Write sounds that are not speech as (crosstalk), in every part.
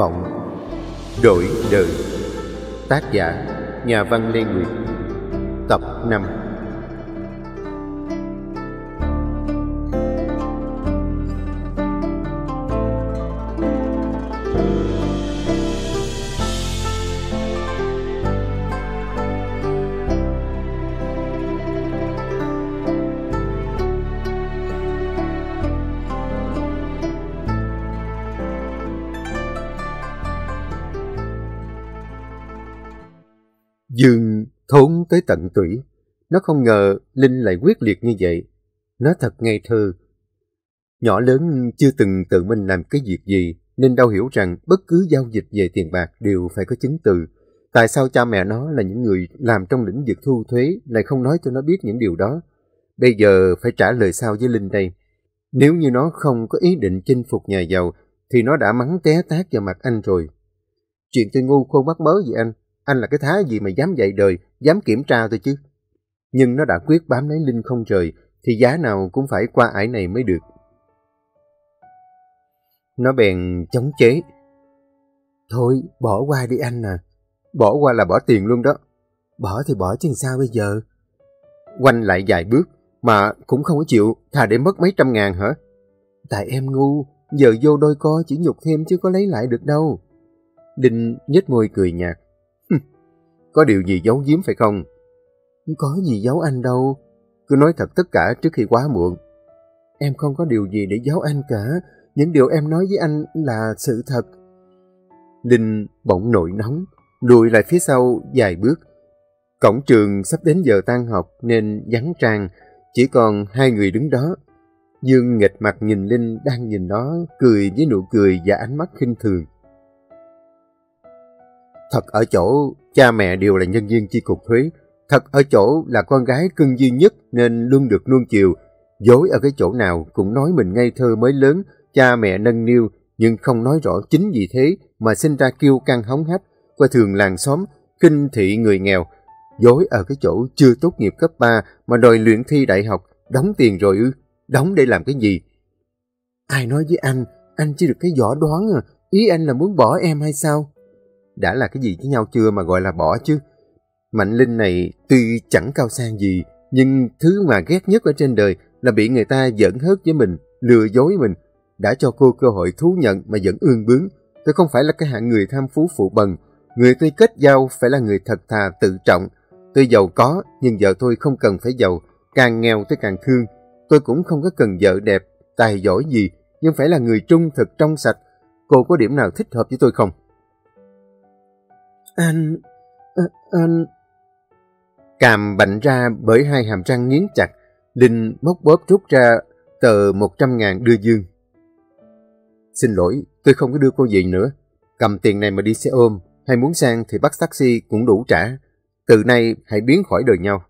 Vọng. Đổi đời. Tác giả Nhà văn Lê Nguyệt. Tập 5 tận tủy. Nó không ngờ Linh lại quyết liệt như vậy. Nó thật ngây thơ. Nhỏ lớn chưa từng tự mình làm cái việc gì, nên đâu hiểu rằng bất cứ giao dịch về tiền bạc đều phải có chứng từ. Tại sao cha mẹ nó là những người làm trong lĩnh vực thu thuế lại không nói cho nó biết những điều đó? Bây giờ phải trả lời sao với Linh đây? Nếu như nó không có ý định chinh phục nhà giàu, thì nó đã mắng té tát vào mặt anh rồi. Chuyện tôi ngu khôn bắt mớ gì anh? Anh là cái thá gì mà dám dạy đời, dám kiểm tra tôi chứ. Nhưng nó đã quyết bám lấy Linh không rời, thì giá nào cũng phải qua ải này mới được. Nó bèn chống chế. Thôi, bỏ qua đi anh à. Bỏ qua là bỏ tiền luôn đó. Bỏ thì bỏ chứ sao bây giờ? Quanh lại vài bước, mà cũng không có chịu, thà để mất mấy trăm ngàn hả? Tại em ngu, giờ vô đôi co chỉ nhục thêm chứ có lấy lại được đâu. Đinh nhếch môi cười nhạt. Có điều gì giấu giếm phải không? Có gì giấu anh đâu. Cứ nói thật tất cả trước khi quá muộn. Em không có điều gì để giấu anh cả. Những điều em nói với anh là sự thật. Linh bỗng nổi nóng, lùi lại phía sau vài bước. Cổng trường sắp đến giờ tan học nên vắng trang, chỉ còn hai người đứng đó. Dương nghịch mặt nhìn Linh đang nhìn nó, cười với nụ cười và ánh mắt khinh thường. Thật ở chỗ cha mẹ đều là nhân viên chi cục thuế. Thật ở chỗ là con gái cưng duy nhất nên luôn được nuông chiều. Dối ở cái chỗ nào cũng nói mình ngây thơ mới lớn, cha mẹ nâng niu, nhưng không nói rõ chính vì thế mà sinh ra kiêu căng hóng hách, coi thường làng xóm, kinh thị người nghèo. Dối ở cái chỗ chưa tốt nghiệp cấp 3 mà đòi luyện thi đại học, đóng tiền rồi ư, đóng để làm cái gì? Ai nói với anh, anh chỉ được cái võ đoán à, ý anh là muốn bỏ em hay sao? Đã là cái gì với nhau chưa mà gọi là bỏ chứ. Mạnh Linh này tuy chẳng cao sang gì, nhưng thứ mà ghét nhất ở trên đời là bị người ta giỡn hớt với mình, lừa dối mình. Đã cho cô cơ hội thú nhận mà vẫn ương bướng. Tôi không phải là cái hạng người tham phú phụ bần. Người tôi kết giao phải là người thật thà, tự trọng. Tôi giàu có, nhưng vợ tôi không cần phải giàu. Càng nghèo tôi càng thương. Tôi cũng không có cần vợ đẹp, tài giỏi gì, nhưng phải là người trung thực trong sạch. Cô có điểm nào thích hợp với tôi không? Anh... anh... Càm bạnh ra bởi hai hàm răng nghiến chặt, Linh móc bóp rút ra tờ 100 ngàn đưa Dương. Xin lỗi, tôi không có đưa cô gì nữa. Cầm tiền này mà đi xe ôm, hay muốn sang thì bắt taxi cũng đủ trả. Từ nay hãy biến khỏi đời nhau.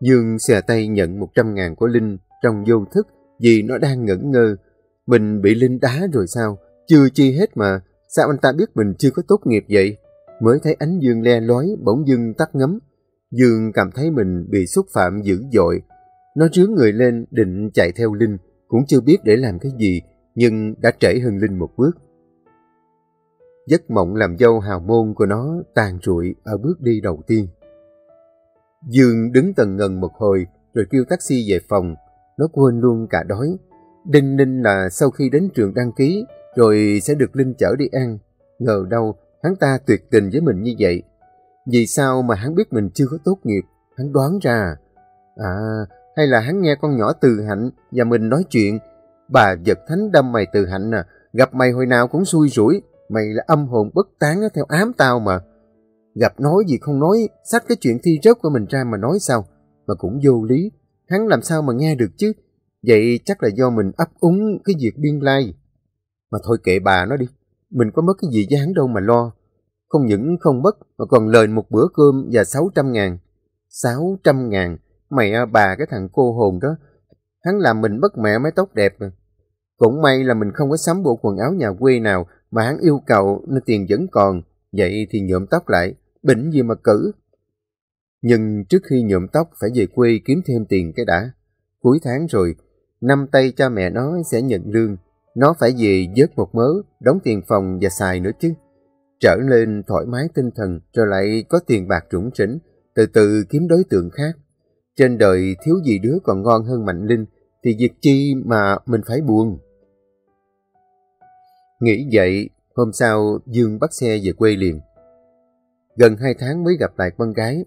Dương xè tay nhận 100 ngàn của Linh trong vô thức vì nó đang ngẩn ngơ. Mình bị Linh đá rồi sao? Chưa chi hết mà. Sao anh ta biết mình chưa có tốt nghiệp vậy? Mới thấy ánh dương le lói bỗng dưng tắt ngấm. Dương cảm thấy mình bị xúc phạm dữ dội. Nó rướng người lên định chạy theo Linh, cũng chưa biết để làm cái gì, nhưng đã trễ hơn Linh một bước. Giấc mộng làm dâu hào môn của nó tàn rụi ở bước đi đầu tiên. Dương đứng tần ngần một hồi rồi kêu taxi về phòng. Nó quên luôn cả đói. Đinh ninh là sau khi đến trường đăng ký rồi sẽ được Linh chở đi ăn. Ngờ đâu Hắn ta tuyệt tình với mình như vậy. Vì sao mà hắn biết mình chưa có tốt nghiệp? Hắn đoán ra. À, hay là hắn nghe con nhỏ từ hạnh và mình nói chuyện. Bà giật thánh đâm mày từ hạnh à, gặp mày hồi nào cũng xui rủi. Mày là âm hồn bất tán theo ám tao mà. Gặp nói gì không nói, sách cái chuyện thi rớt của mình ra mà nói sao? Mà cũng vô lý. Hắn làm sao mà nghe được chứ? Vậy chắc là do mình ấp úng cái việc biên lai. Mà thôi kệ bà nó đi. Mình có mất cái gì với hắn đâu mà lo. Không những không mất mà còn lời một bữa cơm và 600 ngàn. 600 ngàn? Mẹ à, bà cái thằng cô hồn đó. Hắn làm mình mất mẹ mái tóc đẹp. Cũng may là mình không có sắm bộ quần áo nhà quê nào mà hắn yêu cầu nên tiền vẫn còn. Vậy thì nhuộm tóc lại. Bệnh gì mà cử. Nhưng trước khi nhuộm tóc phải về quê kiếm thêm tiền cái đã. Cuối tháng rồi, năm tay cha mẹ nó sẽ nhận lương. Nó phải về vớt một mớ, đóng tiền phòng và xài nữa chứ. Trở lên thoải mái tinh thần rồi lại có tiền bạc rủng rỉnh, từ từ kiếm đối tượng khác. Trên đời thiếu gì đứa còn ngon hơn Mạnh Linh, thì việc chi mà mình phải buồn. Nghĩ vậy, hôm sau Dương bắt xe về quê liền. Gần hai tháng mới gặp lại con gái.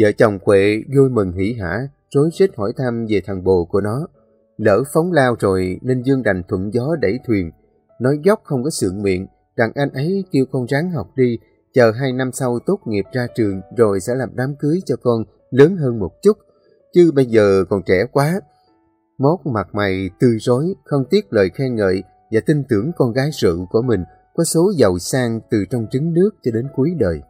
Vợ chồng Quệ vui mừng hỉ hả, rối rít hỏi thăm về thằng bồ của nó. Lỡ phóng lao rồi nên Dương đành thuận gió đẩy thuyền, nói dốc không có sượng miệng, rằng anh ấy kêu con ráng học đi, chờ hai năm sau tốt nghiệp ra trường rồi sẽ làm đám cưới cho con lớn hơn một chút, chứ bây giờ còn trẻ quá. Mốt mặt mày tươi rối, không tiếc lời khen ngợi và tin tưởng con gái rượu của mình có số giàu sang từ trong trứng nước cho đến cuối đời.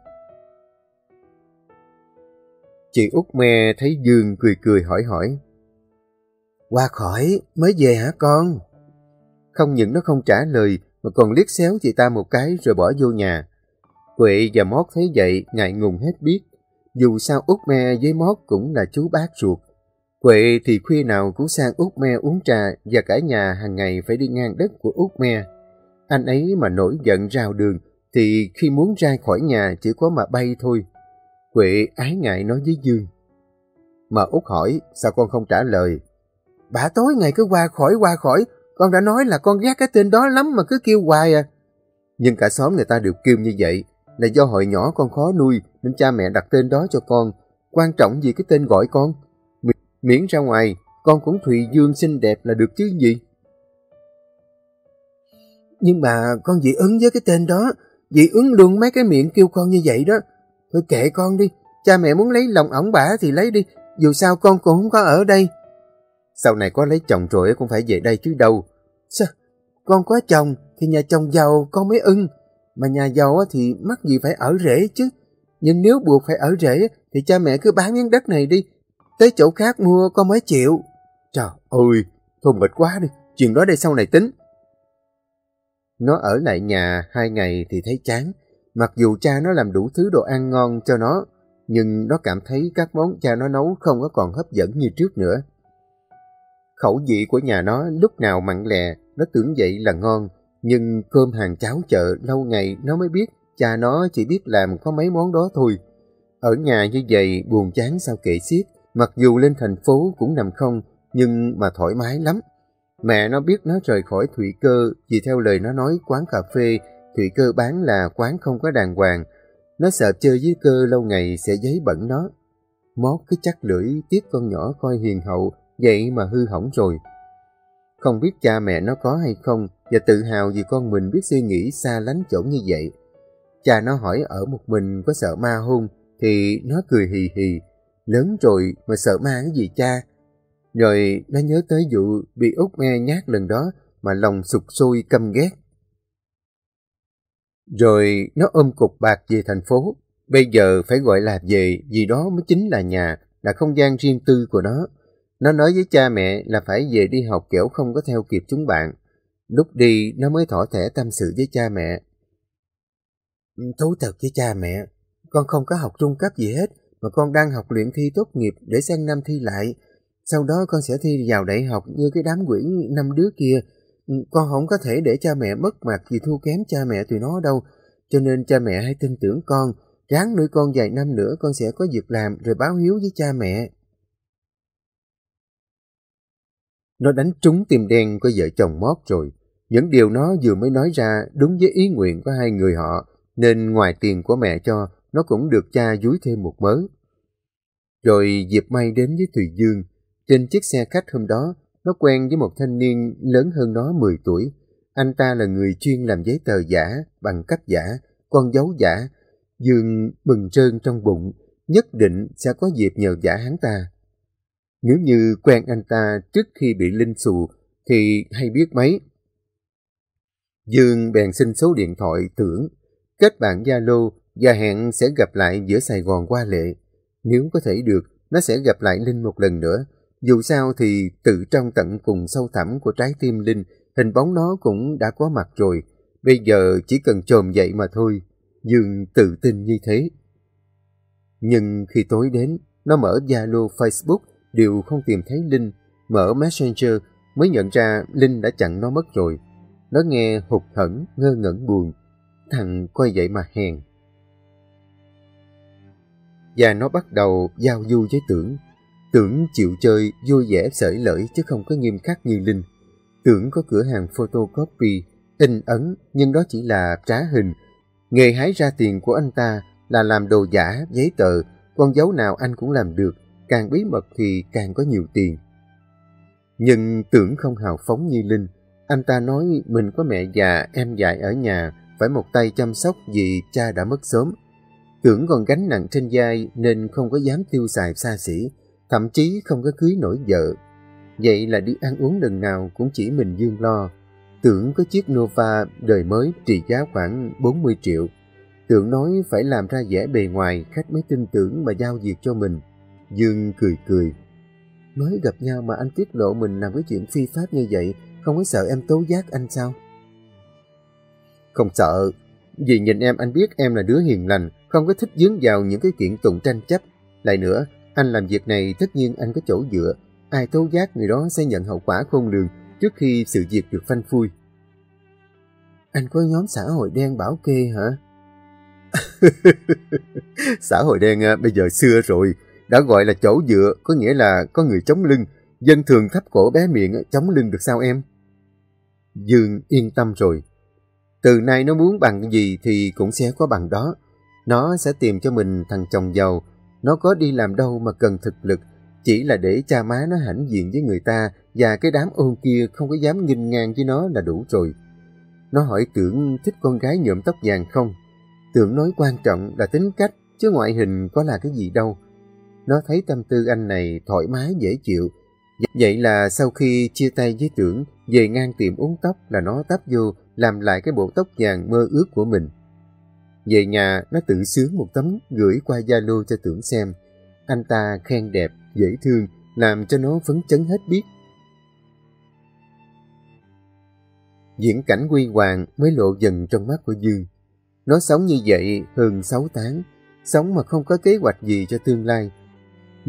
Chị út me thấy Dương cười cười hỏi hỏi. Qua khỏi, mới về hả con? Không những nó không trả lời mà còn liếc xéo chị ta một cái rồi bỏ vô nhà. Huệ và Mót thấy vậy ngại ngùng hết biết. Dù sao út me với Mót cũng là chú bác ruột. Huệ thì khuya nào cũng sang út me uống trà và cả nhà hàng ngày phải đi ngang đất của út me. Anh ấy mà nổi giận rào đường thì khi muốn ra khỏi nhà chỉ có mà bay thôi. Huệ ái ngại nói với Dương. Mà út hỏi sao con không trả lời. Bà tối ngày cứ qua khỏi qua khỏi, con đã nói là con ghét cái tên đó lắm mà cứ kêu hoài à. Nhưng cả xóm người ta đều kêu như vậy, là do hồi nhỏ con khó nuôi nên cha mẹ đặt tên đó cho con. Quan trọng gì cái tên gọi con? Miễn ra ngoài, con cũng Thùy Dương xinh đẹp là được chứ gì? Nhưng mà con dị ứng với cái tên đó, dị ứng luôn mấy cái miệng kêu con như vậy đó. Thôi kệ con đi, cha mẹ muốn lấy lòng ổng bả thì lấy đi, dù sao con cũng không có ở đây. Sau này có lấy chồng rồi cũng phải về đây chứ đâu. Sao? Con có chồng thì nhà chồng giàu con mới ưng. Mà nhà giàu thì mắc gì phải ở rễ chứ. Nhưng nếu buộc phải ở rễ thì cha mẹ cứ bán miếng đất này đi. Tới chỗ khác mua con mới chịu. Trời ơi, thôi mệt quá đi. Chuyện đó đây sau này tính. Nó ở lại nhà hai ngày thì thấy chán. Mặc dù cha nó làm đủ thứ đồ ăn ngon cho nó, nhưng nó cảm thấy các món cha nó nấu không có còn hấp dẫn như trước nữa. Khẩu vị của nhà nó lúc nào mặn lè, nó tưởng vậy là ngon, nhưng cơm hàng cháo chợ lâu ngày nó mới biết cha nó chỉ biết làm có mấy món đó thôi. Ở nhà như vậy buồn chán sao kể xiết, mặc dù lên thành phố cũng nằm không, nhưng mà thoải mái lắm. Mẹ nó biết nó rời khỏi Thủy Cơ vì theo lời nó nói quán cà phê Thủy Cơ bán là quán không có đàng hoàng. Nó sợ chơi với cơ lâu ngày sẽ giấy bẩn nó. Mót cái chắc lưỡi tiếc con nhỏ coi hiền hậu vậy mà hư hỏng rồi. Không biết cha mẹ nó có hay không và tự hào vì con mình biết suy nghĩ xa lánh chỗ như vậy. Cha nó hỏi ở một mình có sợ ma hung thì nó cười hì hì. Lớn rồi mà sợ ma cái gì cha? Rồi nó nhớ tới vụ bị út me nhát lần đó mà lòng sụt sôi căm ghét. Rồi nó ôm cục bạc về thành phố. Bây giờ phải gọi là về vì đó mới chính là nhà, là không gian riêng tư của nó. Nó nói với cha mẹ là phải về đi học kiểu không có theo kịp chúng bạn. Lúc đi nó mới thỏ thẻ tâm sự với cha mẹ. Ừ, thú thật với cha mẹ, con không có học trung cấp gì hết, mà con đang học luyện thi tốt nghiệp để sang năm thi lại. Sau đó con sẽ thi vào đại học như cái đám quỷ năm đứa kia. Ừ, con không có thể để cha mẹ mất mặt vì thua kém cha mẹ tụi nó đâu. Cho nên cha mẹ hãy tin tưởng con, ráng nuôi con vài năm nữa con sẽ có việc làm rồi báo hiếu với cha mẹ. Nó đánh trúng tim đen của vợ chồng mót rồi. Những điều nó vừa mới nói ra đúng với ý nguyện của hai người họ, nên ngoài tiền của mẹ cho, nó cũng được cha dúi thêm một mớ. Rồi dịp may đến với Thùy Dương. Trên chiếc xe khách hôm đó, nó quen với một thanh niên lớn hơn nó 10 tuổi. Anh ta là người chuyên làm giấy tờ giả, bằng cấp giả, con dấu giả. Dương mừng trơn trong bụng, nhất định sẽ có dịp nhờ giả hắn ta. Nếu như quen anh ta trước khi bị Linh xù thì hay biết mấy. Dương bèn xin số điện thoại tưởng, kết bạn Zalo và hẹn sẽ gặp lại giữa Sài Gòn qua lệ. Nếu có thể được, nó sẽ gặp lại Linh một lần nữa. Dù sao thì tự trong tận cùng sâu thẳm của trái tim Linh, hình bóng nó cũng đã có mặt rồi. Bây giờ chỉ cần trồm dậy mà thôi. Dương tự tin như thế. Nhưng khi tối đến, nó mở Zalo Facebook đều không tìm thấy Linh, mở Messenger mới nhận ra Linh đã chặn nó mất rồi. Nó nghe hụt hẫng, ngơ ngẩn buồn. Thằng coi vậy mà hèn. Và nó bắt đầu giao du với tưởng. Tưởng chịu chơi, vui vẻ sởi lởi chứ không có nghiêm khắc như Linh. Tưởng có cửa hàng photocopy, in ấn, nhưng đó chỉ là trá hình. Nghề hái ra tiền của anh ta là làm đồ giả, giấy tờ, con dấu nào anh cũng làm được, càng bí mật thì càng có nhiều tiền. Nhưng tưởng không hào phóng như Linh, anh ta nói mình có mẹ già, em dại ở nhà, phải một tay chăm sóc vì cha đã mất sớm. Tưởng còn gánh nặng trên vai nên không có dám tiêu xài xa xỉ, thậm chí không có cưới nổi vợ. Vậy là đi ăn uống lần nào cũng chỉ mình Dương lo. Tưởng có chiếc Nova đời mới trị giá khoảng 40 triệu. Tưởng nói phải làm ra vẻ bề ngoài khách mới tin tưởng mà giao việc cho mình. Dương cười cười. Mới gặp nhau mà anh tiết lộ mình làm cái chuyện phi pháp như vậy, không có sợ em tố giác anh sao? Không sợ, vì nhìn em anh biết em là đứa hiền lành, không có thích dướng vào những cái chuyện tụng tranh chấp. Lại nữa, anh làm việc này tất nhiên anh có chỗ dựa, ai tố giác người đó sẽ nhận hậu quả khôn lường trước khi sự việc được phanh phui. Anh có nhóm xã hội đen bảo kê hả? (laughs) xã hội đen à, bây giờ xưa rồi, đã gọi là chỗ dựa, có nghĩa là có người chống lưng. Dân thường thấp cổ bé miệng chống lưng được sao em? Dương yên tâm rồi. Từ nay nó muốn bằng gì thì cũng sẽ có bằng đó. Nó sẽ tìm cho mình thằng chồng giàu. Nó có đi làm đâu mà cần thực lực. Chỉ là để cha má nó hãnh diện với người ta và cái đám ôn kia không có dám nghinh ngang với nó là đủ rồi. Nó hỏi tưởng thích con gái nhuộm tóc vàng không? Tưởng nói quan trọng là tính cách, chứ ngoại hình có là cái gì đâu. Nó thấy tâm tư anh này thoải mái dễ chịu. Vậy là sau khi chia tay với tưởng, về ngang tiệm uống tóc là nó tắp vô làm lại cái bộ tóc vàng mơ ước của mình. Về nhà, nó tự sướng một tấm gửi qua Zalo cho tưởng xem. Anh ta khen đẹp, dễ thương, làm cho nó phấn chấn hết biết. Diễn cảnh quy hoàng mới lộ dần trong mắt của Dương. Nó sống như vậy hơn 6 tháng, sống mà không có kế hoạch gì cho tương lai.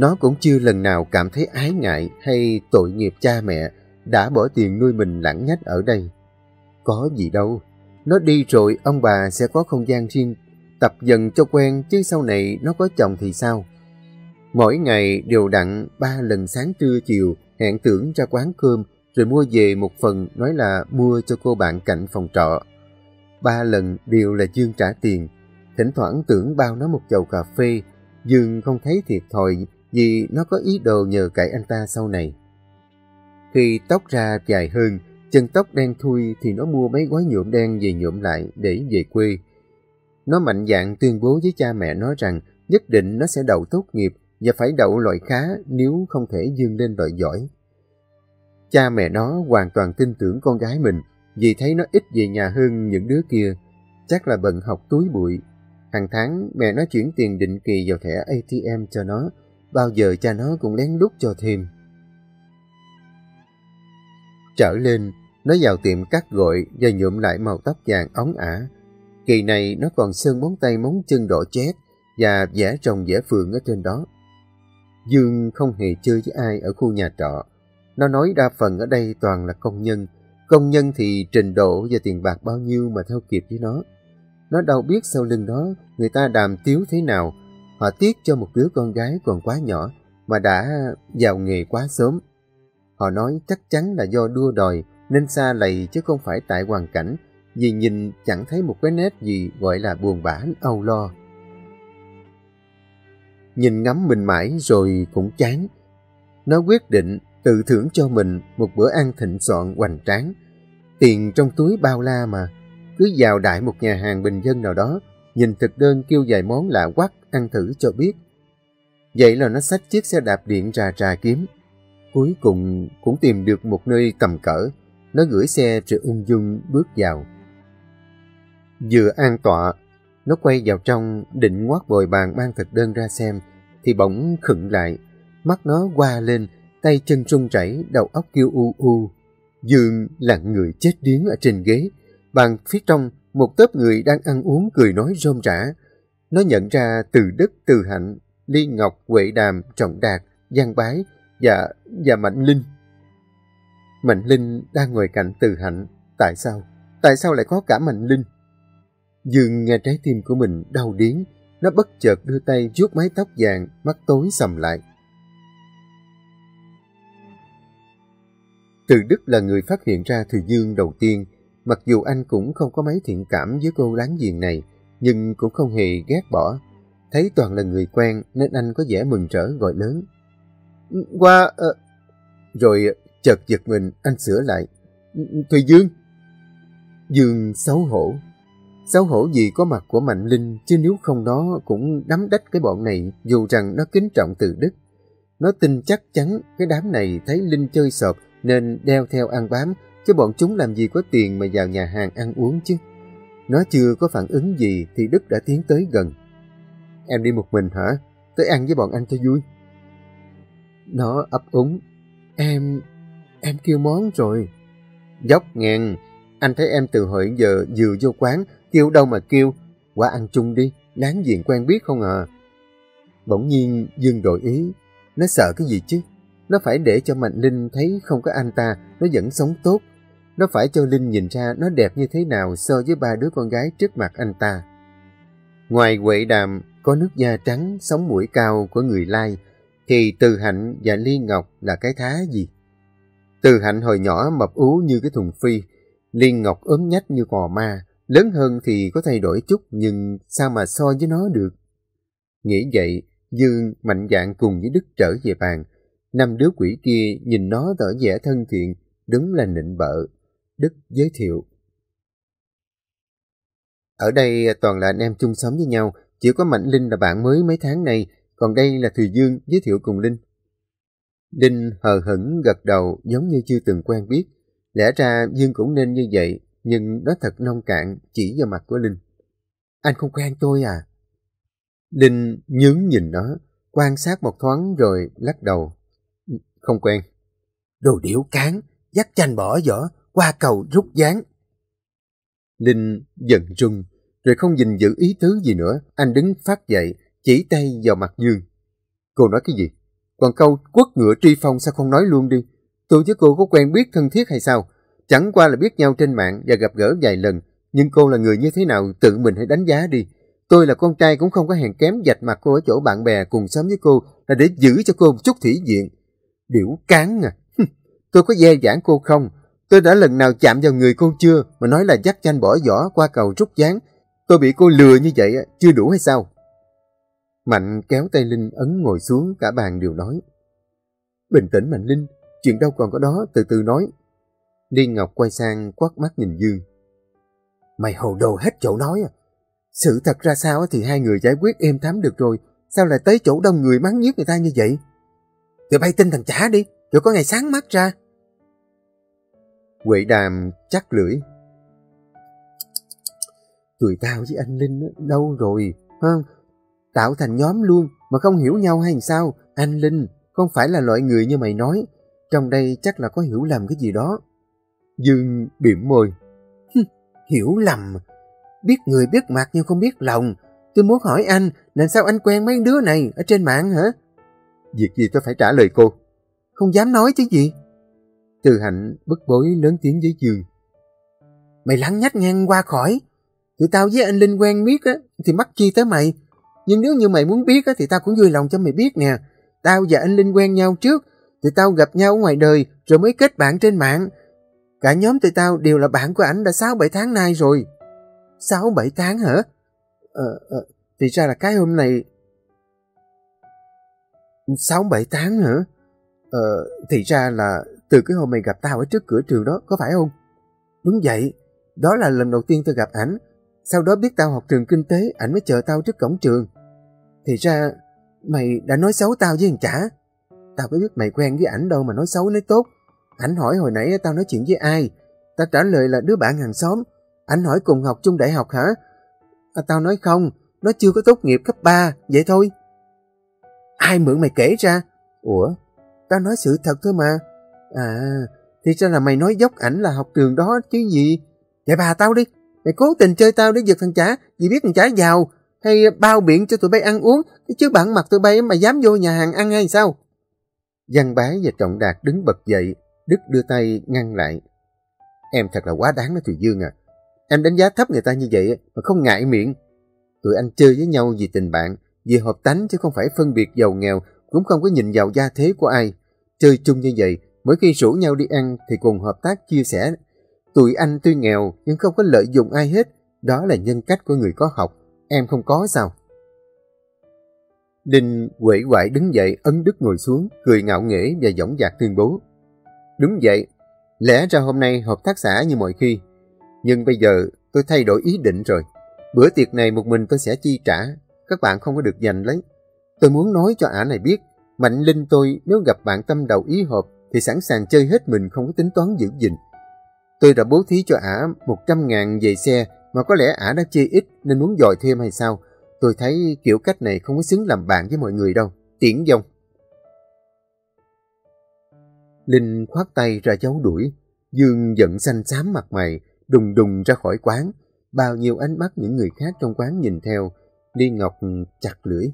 Nó cũng chưa lần nào cảm thấy ái ngại hay tội nghiệp cha mẹ đã bỏ tiền nuôi mình lãng nhách ở đây. Có gì đâu, nó đi rồi ông bà sẽ có không gian riêng, tập dần cho quen chứ sau này nó có chồng thì sao? Mỗi ngày đều đặn ba lần sáng trưa chiều hẹn tưởng ra quán cơm rồi mua về một phần nói là mua cho cô bạn cạnh phòng trọ. Ba lần đều là Dương trả tiền, thỉnh thoảng tưởng bao nó một chầu cà phê, Dương không thấy thiệt thòi vì nó có ý đồ nhờ cậy anh ta sau này. Khi tóc ra dài hơn, chân tóc đen thui thì nó mua mấy gói nhuộm đen về nhuộm lại để về quê. Nó mạnh dạn tuyên bố với cha mẹ nó rằng nhất định nó sẽ đậu tốt nghiệp và phải đậu loại khá nếu không thể dương lên loại giỏi. Cha mẹ nó hoàn toàn tin tưởng con gái mình vì thấy nó ít về nhà hơn những đứa kia. Chắc là bận học túi bụi. Hàng tháng mẹ nó chuyển tiền định kỳ vào thẻ ATM cho nó. Bao giờ cha nó cũng lén lút cho thêm. Trở lên, nó vào tiệm cắt gội và nhuộm lại màu tóc vàng óng ả. Kỳ này nó còn sơn móng tay móng chân đỏ chét và vẽ trồng vẽ phường ở trên đó. Dương không hề chơi với ai ở khu nhà trọ. Nó nói đa phần ở đây toàn là công nhân. Công nhân thì trình độ và tiền bạc bao nhiêu mà theo kịp với nó. Nó đâu biết sau lưng đó người ta đàm tiếu thế nào. Họ tiếc cho một đứa con gái còn quá nhỏ mà đã vào nghề quá sớm. Họ nói chắc chắn là do đua đòi nên xa lầy chứ không phải tại hoàn cảnh vì nhìn chẳng thấy một cái nét gì gọi là buồn bã âu lo. Nhìn ngắm mình mãi rồi cũng chán. Nó quyết định tự thưởng cho mình một bữa ăn thịnh soạn hoành tráng. Tiền trong túi bao la mà, cứ vào đại một nhà hàng bình dân nào đó, nhìn thực đơn kêu vài món lạ quắc ăn thử cho biết. Vậy là nó xách chiếc xe đạp điện trà trà kiếm. Cuối cùng cũng tìm được một nơi tầm cỡ, nó gửi xe rồi ung dung bước vào. Vừa an tọa, nó quay vào trong định ngoát bồi bàn mang thực đơn ra xem, thì bỗng khựng lại, mắt nó qua lên, tay chân run rẩy, đầu óc kêu u u. Dương là người chết điếng ở trên ghế, bàn phía trong một tớp người đang ăn uống cười nói rôm rã. Nó nhận ra từ Đức, từ Hạnh, Ly Ngọc, Huệ Đàm, Trọng Đạt, Giang Bái và, và Mạnh Linh. Mạnh Linh đang ngồi cạnh từ Hạnh, Tại sao? Tại sao lại có cả Mạnh Linh? Dương nghe trái tim của mình đau điến, nó bất chợt đưa tay vuốt mái tóc vàng, mắt tối sầm lại. Từ Đức là người phát hiện ra Thùy Dương đầu tiên, mặc dù anh cũng không có mấy thiện cảm với cô láng giềng này, nhưng cũng không hề ghét bỏ. Thấy toàn là người quen nên anh có vẻ mừng rỡ gọi lớn. Qua... Uh... Rồi chợt giật mình anh sửa lại. Thùy Dương. Dương xấu hổ. Xấu hổ gì có mặt của Mạnh Linh chứ nếu không nó cũng đắm đách cái bọn này dù rằng nó kính trọng từ Đức. Nó tin chắc chắn cái đám này thấy Linh chơi sọt nên đeo theo ăn bám chứ bọn chúng làm gì có tiền mà vào nhà hàng ăn uống chứ. Nó chưa có phản ứng gì thì Đức đã tiến tới gần. Em đi một mình hả? Tới ăn với bọn anh cho vui. Nó ấp úng. Em... em kêu món rồi. Dốc ngàn. Anh thấy em từ hồi giờ vừa vô quán, kêu đâu mà kêu. Qua ăn chung đi, láng giềng quen biết không à. Bỗng nhiên Dương đổi ý. Nó sợ cái gì chứ? Nó phải để cho Mạnh Linh thấy không có anh ta, nó vẫn sống tốt. Nó phải cho Linh nhìn ra nó đẹp như thế nào so với ba đứa con gái trước mặt anh ta. Ngoài quệ đàm, có nước da trắng, sống mũi cao của người Lai, thì Từ Hạnh và Liên Ngọc là cái thá gì? Từ Hạnh hồi nhỏ mập ú như cái thùng phi, Liên Ngọc ốm nhách như cò ma, lớn hơn thì có thay đổi chút nhưng sao mà so với nó được? Nghĩ vậy, Dương mạnh dạn cùng với Đức trở về bàn. Năm đứa quỷ kia nhìn nó tỏ vẻ thân thiện, đúng là nịnh bợ. Đức giới thiệu. Ở đây à, toàn là anh em chung sống với nhau, chỉ có Mạnh Linh là bạn mới mấy tháng này, còn đây là Thùy Dương giới thiệu cùng Linh. Linh hờ hững gật đầu giống như chưa từng quen biết. Lẽ ra Dương cũng nên như vậy, nhưng nó thật nông cạn chỉ vào mặt của Linh. Anh không quen tôi à? Linh nhướng nhìn nó, quan sát một thoáng rồi lắc đầu. Không quen. Đồ điểu cán, dắt chanh bỏ vỏ, qua cầu rút gián Linh giận rung, rồi không nhìn giữ ý tứ gì nữa. Anh đứng phát dậy, chỉ tay vào mặt Dương. Cô nói cái gì? Còn câu quất ngựa tri phong sao không nói luôn đi? Tôi với cô có quen biết thân thiết hay sao? Chẳng qua là biết nhau trên mạng và gặp gỡ vài lần. Nhưng cô là người như thế nào tự mình hãy đánh giá đi. Tôi là con trai cũng không có hèn kém dạch mặt cô ở chỗ bạn bè cùng sống với cô là để giữ cho cô một chút thỉ diện. Điểu cán à. (laughs) Tôi có dè dãn cô không? Tôi đã lần nào chạm vào người cô chưa mà nói là dắt chanh bỏ vỏ qua cầu rút dáng. Tôi bị cô lừa như vậy chưa đủ hay sao? Mạnh kéo tay Linh ấn ngồi xuống cả bàn đều nói. Bình tĩnh Mạnh Linh, chuyện đâu còn có đó, từ từ nói. Liên Ngọc quay sang quát mắt nhìn Dương. Mày hồ đồ hết chỗ nói à? Sự thật ra sao thì hai người giải quyết êm thắm được rồi, sao lại tới chỗ đông người mắng nhiếc người ta như vậy? Tụi bay tin thằng chả đi, rồi có ngày sáng mắt ra. Quệ đàm chắc lưỡi. Tụi tao với anh Linh đâu rồi, không? Tạo thành nhóm luôn mà không hiểu nhau hay sao? Anh Linh không phải là loại người như mày nói. Trong đây chắc là có hiểu lầm cái gì đó. Dương biểm môi. hiểu lầm? Biết người biết mặt nhưng không biết lòng. Tôi muốn hỏi anh, làm sao anh quen mấy đứa này ở trên mạng hả? Việc gì tôi phải trả lời cô? Không dám nói chứ gì? Từ hạnh bức bối lớn tiếng với Dương. Mày lắng nhách ngang qua khỏi. Tụi tao với anh Linh quen biết á, thì mắc chi tới mày. Nhưng nếu như mày muốn biết á, thì tao cũng vui lòng cho mày biết nè. Tao và anh Linh quen nhau trước, tụi tao gặp nhau ngoài đời rồi mới kết bạn trên mạng. Cả nhóm tụi tao đều là bạn của ảnh đã 6-7 tháng nay rồi. 6-7 tháng hả? Ờ, ờ, thì ra là cái hôm này... 6-7 tháng hả? Ờ, thì ra là từ cái hôm mày gặp tao ở trước cửa trường đó, có phải không? Đúng vậy, đó là lần đầu tiên tao gặp ảnh. Sau đó biết tao học trường kinh tế, ảnh mới chờ tao trước cổng trường. Thì ra, mày đã nói xấu tao với thằng chả. Tao có biết mày quen với ảnh đâu mà nói xấu nói tốt. Ảnh hỏi hồi nãy tao nói chuyện với ai. Tao trả lời là đứa bạn hàng xóm. Ảnh hỏi cùng học chung đại học hả? À, tao nói không, nó chưa có tốt nghiệp cấp 3, vậy thôi. Ai mượn mày kể ra? Ủa, tao nói sự thật thôi mà. À, thì ra là mày nói dốc ảnh là học trường đó chứ gì. Vậy bà tao đi, mày cố tình chơi tao để giật thằng chả, vì biết thằng chả giàu, hay bao biện cho tụi bay ăn uống, chứ bản mặt tụi bay mà dám vô nhà hàng ăn hay sao? Văn Bái và Trọng Đạt đứng bật dậy, Đức đưa tay ngăn lại. Em thật là quá đáng đó Thùy Dương à. Em đánh giá thấp người ta như vậy mà không ngại miệng. Tụi anh chơi với nhau vì tình bạn, vì hợp tánh chứ không phải phân biệt giàu nghèo, cũng không có nhìn vào gia thế của ai. Chơi chung như vậy, mỗi khi rủ nhau đi ăn thì cùng hợp tác chia sẻ. Tụi anh tuy nghèo nhưng không có lợi dụng ai hết. Đó là nhân cách của người có học. Em không có sao? Đinh quẩy quại đứng dậy ấn đức ngồi xuống, cười ngạo nghễ và dõng dạc tuyên bố. Đúng vậy, lẽ ra hôm nay hợp tác xã như mọi khi. Nhưng bây giờ tôi thay đổi ý định rồi. Bữa tiệc này một mình tôi sẽ chi trả, các bạn không có được giành lấy. Tôi muốn nói cho ả này biết, Mạnh Linh tôi nếu gặp bạn tâm đầu ý hợp thì sẵn sàng chơi hết mình không có tính toán giữ gìn. Tôi đã bố thí cho ả 100 ngàn về xe mà có lẽ ả đã chê ít nên muốn dòi thêm hay sao. Tôi thấy kiểu cách này không có xứng làm bạn với mọi người đâu. Tiễn dông. Linh khoát tay ra giấu đuổi. Dương giận xanh xám mặt mày, đùng đùng ra khỏi quán. Bao nhiêu ánh mắt những người khác trong quán nhìn theo. Đi Ngọc chặt lưỡi.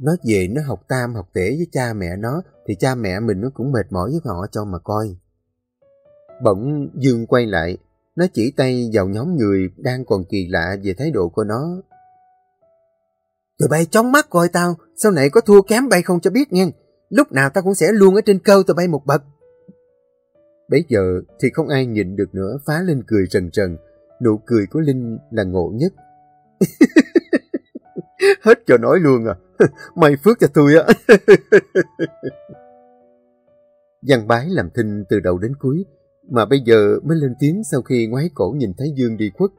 Nó về nó học tam học tể với cha mẹ nó thì cha mẹ mình nó cũng mệt mỏi với họ cho mà coi. Bỗng Dương quay lại, nó chỉ tay vào nhóm người đang còn kỳ lạ về thái độ của nó. Tụi bay chóng mắt coi tao, sau này có thua kém bay không cho biết nghe. Lúc nào tao cũng sẽ luôn ở trên cơ tụi bay một bậc. Bây giờ thì không ai nhịn được nữa phá lên cười trần trần. Nụ cười của Linh là ngộ nhất. (laughs) Hết cho nói luôn à. (laughs) May phước cho tôi á. (laughs) Giang bái làm thinh từ đầu đến cuối, mà bây giờ mới lên tiếng sau khi ngoái cổ nhìn thấy Dương đi khuất.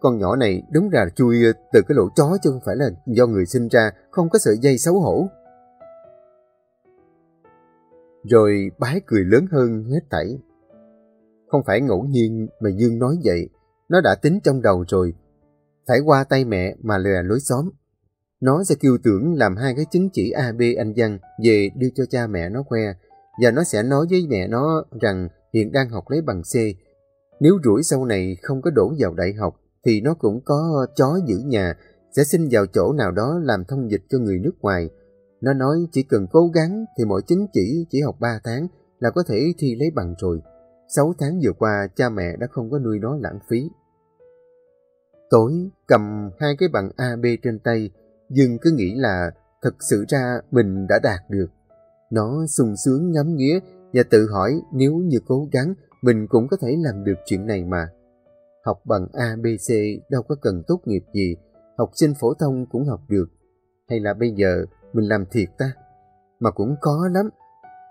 Con nhỏ này đúng ra chui từ cái lỗ chó chứ không phải là do người sinh ra, không có sợi dây xấu hổ. Rồi bái cười lớn hơn hết thảy. Không phải ngẫu nhiên mà Dương nói vậy, nó đã tính trong đầu rồi. Phải qua tay mẹ mà lè lối xóm. Nó sẽ kêu tưởng làm hai cái chứng chỉ AB anh văn về đưa cho cha mẹ nó khoe, và nó sẽ nói với mẹ nó rằng hiện đang học lấy bằng C. Nếu rủi sau này không có đổ vào đại học, thì nó cũng có chó giữ nhà, sẽ xin vào chỗ nào đó làm thông dịch cho người nước ngoài. Nó nói chỉ cần cố gắng thì mỗi chứng chỉ chỉ học 3 tháng là có thể thi lấy bằng rồi. 6 tháng vừa qua cha mẹ đã không có nuôi nó lãng phí. Tối cầm hai cái bằng AB trên tay, Dương cứ nghĩ là thật sự ra mình đã đạt được. Nó sung sướng ngắm nghía và tự hỏi nếu như cố gắng mình cũng có thể làm được chuyện này mà. Học bằng A, B, C đâu có cần tốt nghiệp gì, học sinh phổ thông cũng học được. Hay là bây giờ mình làm thiệt ta? Mà cũng có lắm.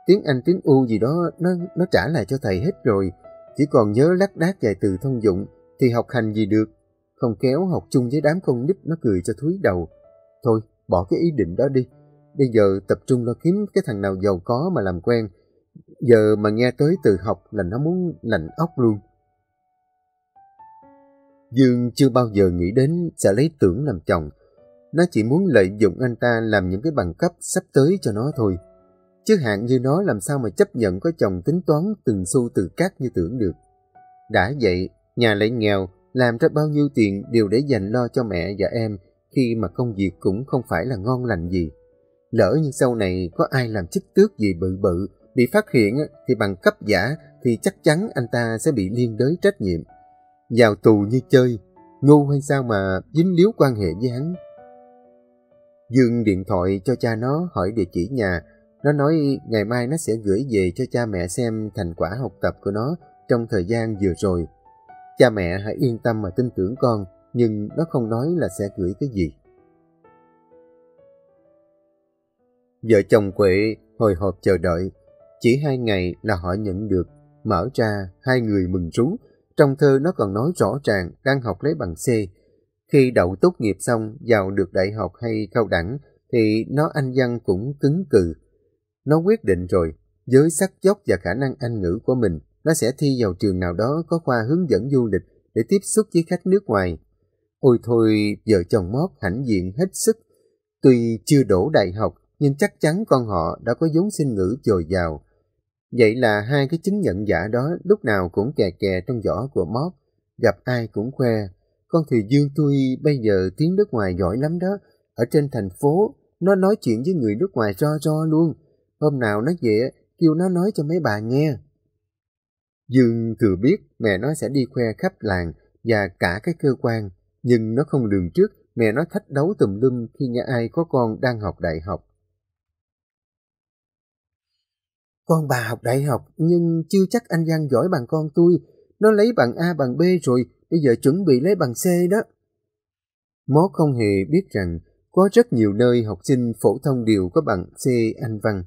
Tiếng Anh, tiếng U gì đó nó, nó trả lại cho thầy hết rồi. Chỉ còn nhớ lắc đác vài từ thông dụng thì học hành gì được. Không kéo học chung với đám con nít nó cười cho thúi đầu. Thôi, bỏ cái ý định đó đi. Bây giờ tập trung lo kiếm cái thằng nào giàu có mà làm quen. Giờ mà nghe tới từ học là nó muốn lạnh ốc luôn. Dương chưa bao giờ nghĩ đến sẽ lấy tưởng làm chồng. Nó chỉ muốn lợi dụng anh ta làm những cái bằng cấp sắp tới cho nó thôi. Chứ hạn như nó làm sao mà chấp nhận có chồng tính toán từng xu từ cát như tưởng được. Đã vậy, nhà lại nghèo, làm ra bao nhiêu tiền đều để dành lo cho mẹ và em khi mà công việc cũng không phải là ngon lành gì. Lỡ như sau này có ai làm chức tước gì bự bự, bị phát hiện thì bằng cấp giả thì chắc chắn anh ta sẽ bị liên đới trách nhiệm. Vào tù như chơi, ngu hay sao mà dính líu quan hệ với hắn. Dương điện thoại cho cha nó hỏi địa chỉ nhà. Nó nói ngày mai nó sẽ gửi về cho cha mẹ xem thành quả học tập của nó trong thời gian vừa rồi. Cha mẹ hãy yên tâm mà tin tưởng con, nhưng nó không nói là sẽ gửi cái gì. Vợ chồng Quệ hồi hộp chờ đợi. Chỉ hai ngày là họ nhận được. Mở ra, hai người mừng rú. Trong thơ nó còn nói rõ ràng đang học lấy bằng C. Khi đậu tốt nghiệp xong, vào được đại học hay cao đẳng, thì nó anh văn cũng cứng cừ. Nó quyết định rồi, với sắc dốc và khả năng Anh ngữ của mình, nó sẽ thi vào trường nào đó có khoa hướng dẫn du lịch để tiếp xúc với khách nước ngoài. Ôi thôi, vợ chồng Mót hãnh diện hết sức. Tuy chưa đổ đại học, nhưng chắc chắn con họ đã có vốn sinh ngữ dồi dào. Vậy là hai cái chứng nhận giả đó lúc nào cũng kè kè trong giỏ của Mót, gặp ai cũng khoe. Con thì Dương tôi bây giờ tiếng nước ngoài giỏi lắm đó. Ở trên thành phố, nó nói chuyện với người nước ngoài ro ro luôn. Hôm nào nó về, kêu nó nói cho mấy bà nghe. Dương thừa biết mẹ nó sẽ đi khoe khắp làng và cả cái cơ quan, nhưng nó không lường trước mẹ nó thách đấu tùm lum khi nghe ai có con đang học đại học. Con bà học đại học nhưng chưa chắc anh Văn giỏi bằng con tôi. Nó lấy bằng A bằng B rồi, bây giờ chuẩn bị lấy bằng C đó. Mó không hề biết rằng có rất nhiều nơi học sinh phổ thông đều có bằng C Anh Văn.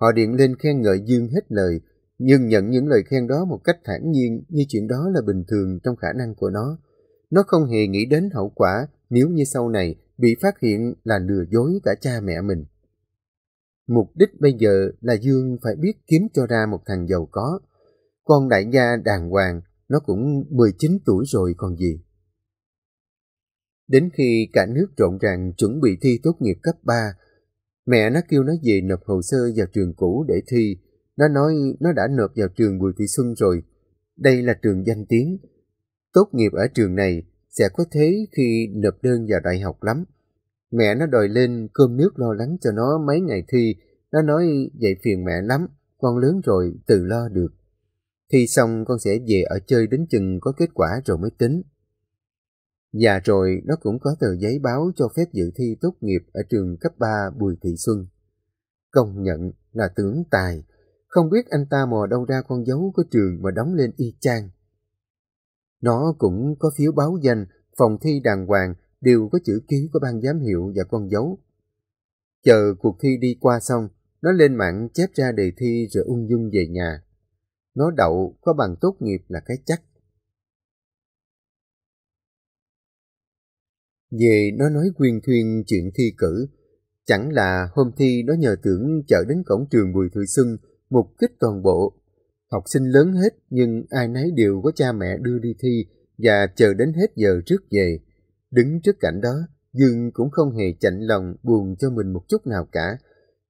Họ điện lên khen ngợi Dương hết lời, nhưng nhận những lời khen đó một cách thản nhiên như chuyện đó là bình thường trong khả năng của nó. Nó không hề nghĩ đến hậu quả nếu như sau này bị phát hiện là lừa dối cả cha mẹ mình. Mục đích bây giờ là Dương phải biết kiếm cho ra một thằng giàu có. Con đại gia đàng hoàng, nó cũng 19 tuổi rồi còn gì. Đến khi cả nước rộn ràng chuẩn bị thi tốt nghiệp cấp 3, mẹ nó kêu nó về nộp hồ sơ vào trường cũ để thi. Nó nói nó đã nộp vào trường Bùi Thị Xuân rồi. Đây là trường danh tiếng. Tốt nghiệp ở trường này sẽ có thế khi nộp đơn vào đại học lắm. Mẹ nó đòi lên cơm nước lo lắng cho nó mấy ngày thi. Nó nói vậy phiền mẹ lắm, con lớn rồi tự lo được. Thi xong con sẽ về ở chơi đến chừng có kết quả rồi mới tính. Và rồi nó cũng có tờ giấy báo cho phép dự thi tốt nghiệp ở trường cấp 3 Bùi Thị Xuân. Công nhận là tướng tài, không biết anh ta mò đâu ra con dấu của trường mà đóng lên y chang. Nó cũng có phiếu báo danh, phòng thi đàng hoàng, đều có chữ ký của ban giám hiệu và con dấu. Chờ cuộc thi đi qua xong, nó lên mạng chép ra đề thi rồi ung dung về nhà. Nó đậu có bằng tốt nghiệp là cái chắc. Về nó nói quyên thuyên chuyện thi cử. Chẳng là hôm thi nó nhờ tưởng chở đến cổng trường Bùi Thụy Xuân, mục kích toàn bộ. Học sinh lớn hết nhưng ai nấy đều có cha mẹ đưa đi thi và chờ đến hết giờ trước về. Đứng trước cảnh đó, Dương cũng không hề chạnh lòng buồn cho mình một chút nào cả.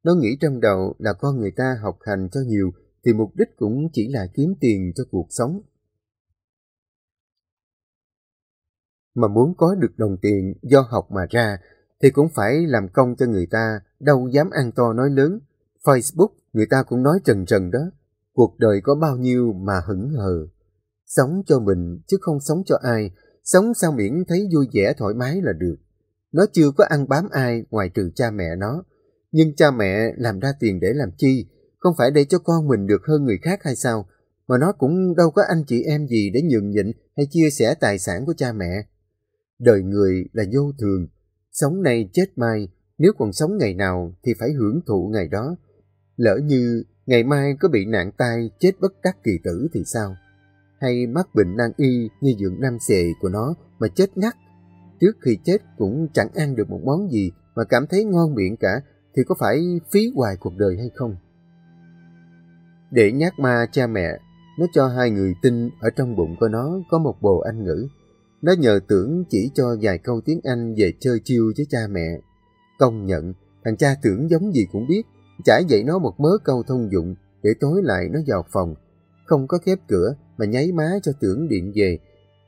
Nó nghĩ trong đầu là con người ta học hành cho nhiều thì mục đích cũng chỉ là kiếm tiền cho cuộc sống. Mà muốn có được đồng tiền do học mà ra thì cũng phải làm công cho người ta, đâu dám ăn to nói lớn. Facebook người ta cũng nói trần trần đó, cuộc đời có bao nhiêu mà hững hờ. Sống cho mình chứ không sống cho ai, sống sao miễn thấy vui vẻ thoải mái là được. Nó chưa có ăn bám ai ngoài trừ cha mẹ nó, nhưng cha mẹ làm ra tiền để làm chi, không phải để cho con mình được hơn người khác hay sao, mà nó cũng đâu có anh chị em gì để nhường nhịn hay chia sẻ tài sản của cha mẹ. Đời người là vô thường, sống nay chết mai, nếu còn sống ngày nào thì phải hưởng thụ ngày đó. Lỡ như ngày mai có bị nạn tai chết bất đắc kỳ tử thì sao? Hay mắc bệnh nan y như dưỡng nam xề của nó mà chết ngắt? Trước khi chết cũng chẳng ăn được một món gì mà cảm thấy ngon miệng cả thì có phải phí hoài cuộc đời hay không? Để nhát ma cha mẹ, nó cho hai người tin ở trong bụng của nó có một bồ anh ngữ. Nó nhờ tưởng chỉ cho vài câu tiếng Anh về chơi chiêu với cha mẹ. Công nhận, thằng cha tưởng giống gì cũng biết, chả dạy nó một mớ câu thông dụng để tối lại nó vào phòng. Không có khép cửa mà nháy má cho tưởng điện về.